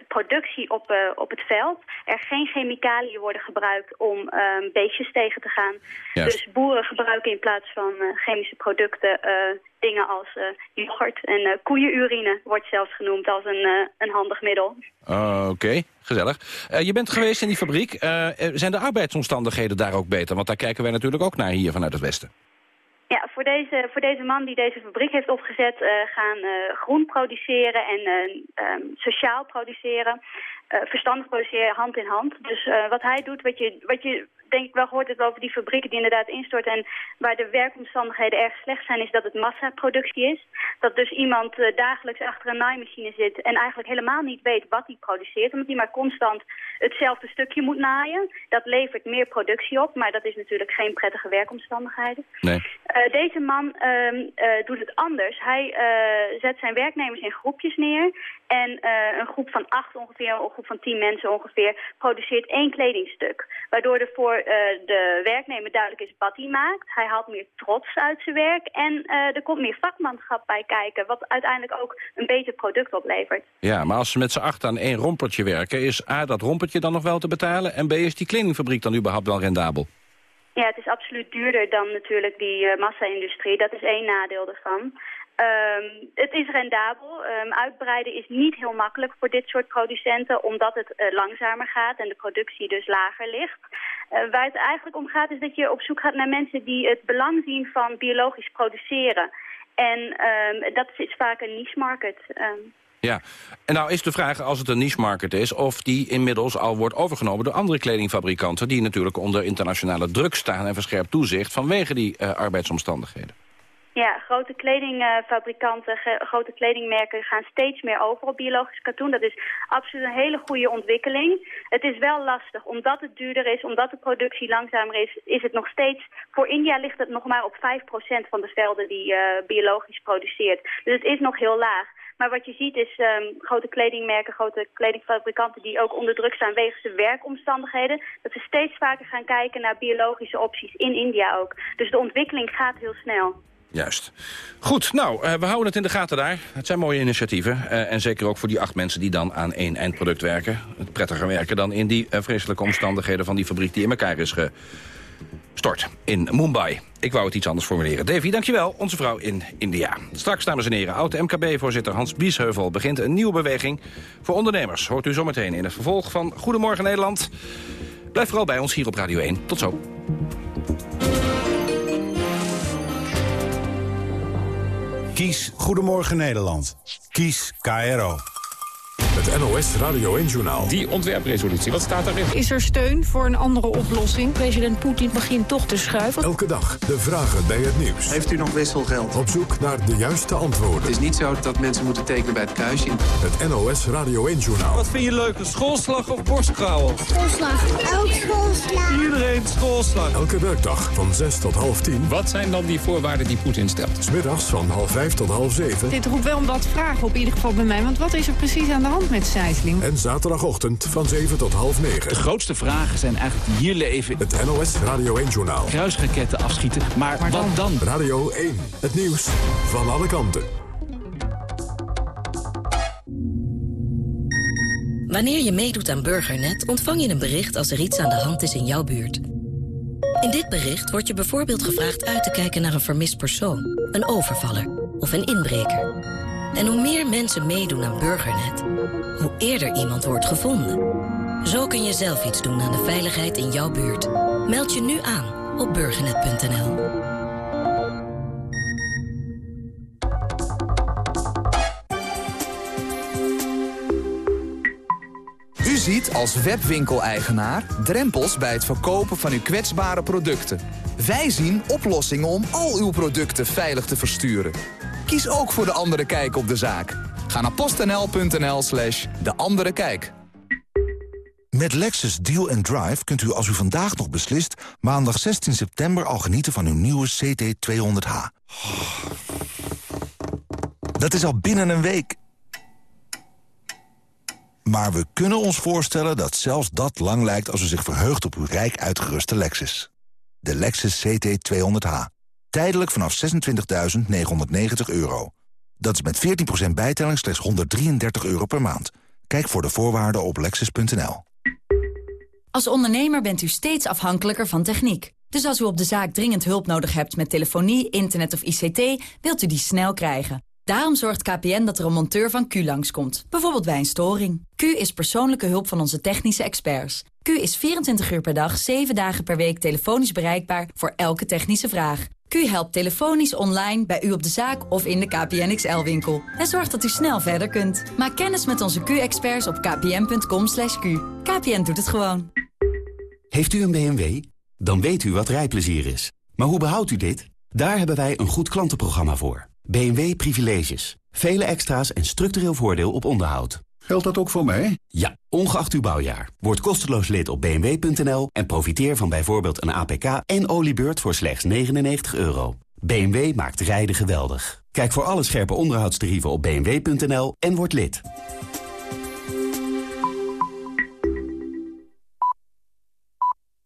Speaker 37: productie op, uh, op het veld er geen chemicaliën worden gebruikt om um, beestjes tegen te gaan.
Speaker 31: Juist.
Speaker 37: Dus boeren gebruiken in plaats van uh, chemische producten dingen als yoghurt en koeienurine wordt zelfs genoemd als een, een handig middel.
Speaker 31: Uh, Oké, okay. gezellig. Je bent geweest in die fabriek. Zijn de arbeidsomstandigheden daar ook beter? Want daar kijken wij natuurlijk ook naar hier vanuit het Westen.
Speaker 37: Ja, voor deze, voor deze man die deze fabriek heeft opgezet... gaan groen produceren en um, sociaal produceren. Verstandig produceren, hand in hand. Dus wat hij doet, wat je, wat je denk ik wel gehoord hebt over die fabrieken die inderdaad instorten... en waar de werkomstandigheden erg slecht zijn, is dat het massaproductie is. Dat dus iemand uh, dagelijks achter een naaimachine zit en eigenlijk helemaal niet weet wat hij produceert... omdat hij maar constant hetzelfde stukje moet naaien. Dat levert meer productie op, maar dat is natuurlijk geen prettige werkomstandigheden.
Speaker 31: Nee.
Speaker 37: Deze man uh, doet het anders. Hij eh, zet zijn werknemers in groepjes neer... en een groep van acht ongeveer, groep van tien mensen ongeveer... produceert één kledingstuk, waardoor er voor uh, de werknemer duidelijk is wat hij maakt. Hij haalt meer trots uit zijn werk en uh, er komt meer vakmanschap bij kijken... wat uiteindelijk ook een beter product oplevert.
Speaker 31: Ja, maar als ze met z'n acht aan één rompertje werken... is A, dat rompertje dan nog wel te betalen... en B, is die kledingfabriek dan überhaupt wel rendabel?
Speaker 37: Ja, het is absoluut duurder dan natuurlijk die uh, massa-industrie. Dat is één nadeel ervan. Um, het is rendabel. Um, uitbreiden is niet heel makkelijk voor dit soort producenten... omdat het uh, langzamer gaat en de productie dus lager ligt. Uh, waar het eigenlijk om gaat is dat je op zoek gaat naar mensen... die het belang zien van biologisch produceren. En um, dat is vaak een niche market.
Speaker 25: Ja, en nou is de vraag, als het een niche-market is... of die inmiddels al wordt overgenomen door andere kledingfabrikanten... die natuurlijk onder internationale druk staan en verscherpt toezicht... vanwege die eh, arbeidsomstandigheden.
Speaker 37: Ja, grote kledingfabrikanten, grote kledingmerken gaan steeds meer over op biologisch katoen. Dat is absoluut een hele goede ontwikkeling. Het is wel lastig, omdat het duurder is, omdat de productie langzamer is, is het nog steeds... Voor India ligt het nog maar op 5% van de velden die eh, biologisch produceert. Dus het is nog heel laag. Maar wat je ziet is ehm, grote kledingmerken, grote kledingfabrikanten die ook onder druk staan wegens de werkomstandigheden. Dat ze steeds vaker gaan kijken naar biologische opties, in India ook. Dus de ontwikkeling gaat heel snel.
Speaker 25: Juist. Goed, nou, eh, we houden het in de gaten daar. Het zijn mooie initiatieven. eh, en zeker ook voor die acht mensen die dan aan één eindproduct werken. Het prettiger werken dan in die eh, vreselijke omstandigheden van die fabriek die in elkaar is gestort in Mumbai. Ik wou het iets anders formuleren. Davy, dankjewel. Onze vrouw in India. Straks, dames en heren, oud-MKB-voorzitter Hans Biesheuvel... begint een nieuwe beweging voor ondernemers. Hoort u zometeen in het vervolg van Goedemorgen Nederland. Blijf vooral bij ons hier op Radio 1. Tot zo.
Speaker 38: Kies Goedemorgen Nederland. Kies KRO.
Speaker 1: Het NOS Radio 1-journaal.
Speaker 2: Die ontwerpresolutie, wat staat daarin?
Speaker 39: Is er steun voor een andere oplossing? President Poetin begint toch te schuiven.
Speaker 1: Elke dag de vragen bij het nieuws.
Speaker 40: Heeft u nog wisselgeld?
Speaker 1: Op zoek naar de juiste antwoorden.
Speaker 40: Het is niet zo dat mensen moeten tekenen bij het kruisje.
Speaker 1: Het NOS Radio 1-journaal.
Speaker 41: Wat vind je leuker, schoolslag of borstkrauwen?
Speaker 42: Schoolslag. Ook schoolslag.
Speaker 41: Iedereen schoolslag.
Speaker 1: Elke werkdag van 6 tot half 10.
Speaker 2: Wat zijn dan die voorwaarden die Poetin stelt?
Speaker 1: Smiddags van half 5 tot half 7.
Speaker 39: Dit roept wel wat vragen op, in ieder geval bij mij. Want wat is er precies aan de hand met?
Speaker 1: En zaterdagochtend van 7 tot half 9.
Speaker 43: De grootste vragen zijn eigenlijk hier leven.
Speaker 1: Het NOS Radio 1-journaal.
Speaker 43: Kruisraketten afschieten. Maar, wat dan?
Speaker 1: Radio 1. Het nieuws van alle kanten.
Speaker 44: Wanneer je meedoet aan Burgernet ontvang je een bericht als er iets aan de hand is in jouw buurt. In dit bericht wordt je bijvoorbeeld gevraagd uit te kijken naar een vermist persoon, een overvaller of een inbreker. En hoe meer mensen meedoen aan Burgernet, hoe eerder iemand wordt gevonden. Zo kun je zelf iets doen aan de veiligheid in jouw buurt. Meld je nu aan op burgernet.nl.
Speaker 45: U ziet als webwinkeleigenaar drempels bij het verkopen van uw kwetsbare producten. Wij zien oplossingen om al uw producten veilig te versturen. Kies ook voor De Andere Kijk op de zaak. Ga naar postnl.nl slash De Andere Kijk.
Speaker 46: Met Lexus Deal and Drive kunt u als u vandaag nog beslist... maandag 16 september al genieten van uw nieuwe CT200H. Dat is al binnen een week. Maar we kunnen ons voorstellen dat zelfs dat lang lijkt... als u zich verheugt op uw rijk uitgeruste Lexus. De Lexus CT200H. Tijdelijk vanaf 26.990 euro. Dat is met 14% bijtelling slechts 133 euro per maand. Kijk voor de voorwaarden op lexus.nl.
Speaker 47: Als ondernemer bent u steeds afhankelijker van techniek. Dus als u op de zaak dringend hulp nodig hebt met telefonie, internet of ICT... wilt u die snel krijgen. Daarom zorgt KPN dat er een monteur van Q langskomt. Bijvoorbeeld bij een storing. Q is persoonlijke hulp van onze technische experts. Q is 24 uur per dag, 7 dagen per week telefonisch bereikbaar... voor elke technische vraag. Q helpt telefonisch online bij u op de zaak of in de KPN XL-winkel. En zorgt dat u snel verder kunt. Maak kennis met onze Q-experts op kpn.com. /q. KPN doet het gewoon.
Speaker 48: Heeft u een BMW? Dan weet u wat rijplezier is. Maar hoe behoudt u dit? Daar hebben wij een goed klantenprogramma voor. BMW Privileges. Vele extra's en structureel voordeel op onderhoud. Geldt dat ook voor mij? Ja, ongeacht uw bouwjaar. Word kosteloos lid op bmw.nl en profiteer van bijvoorbeeld een APK en oliebeurt voor slechts 99 euro. BMW maakt rijden geweldig. Kijk voor alle scherpe onderhoudstarieven op bmw.nl en word lid.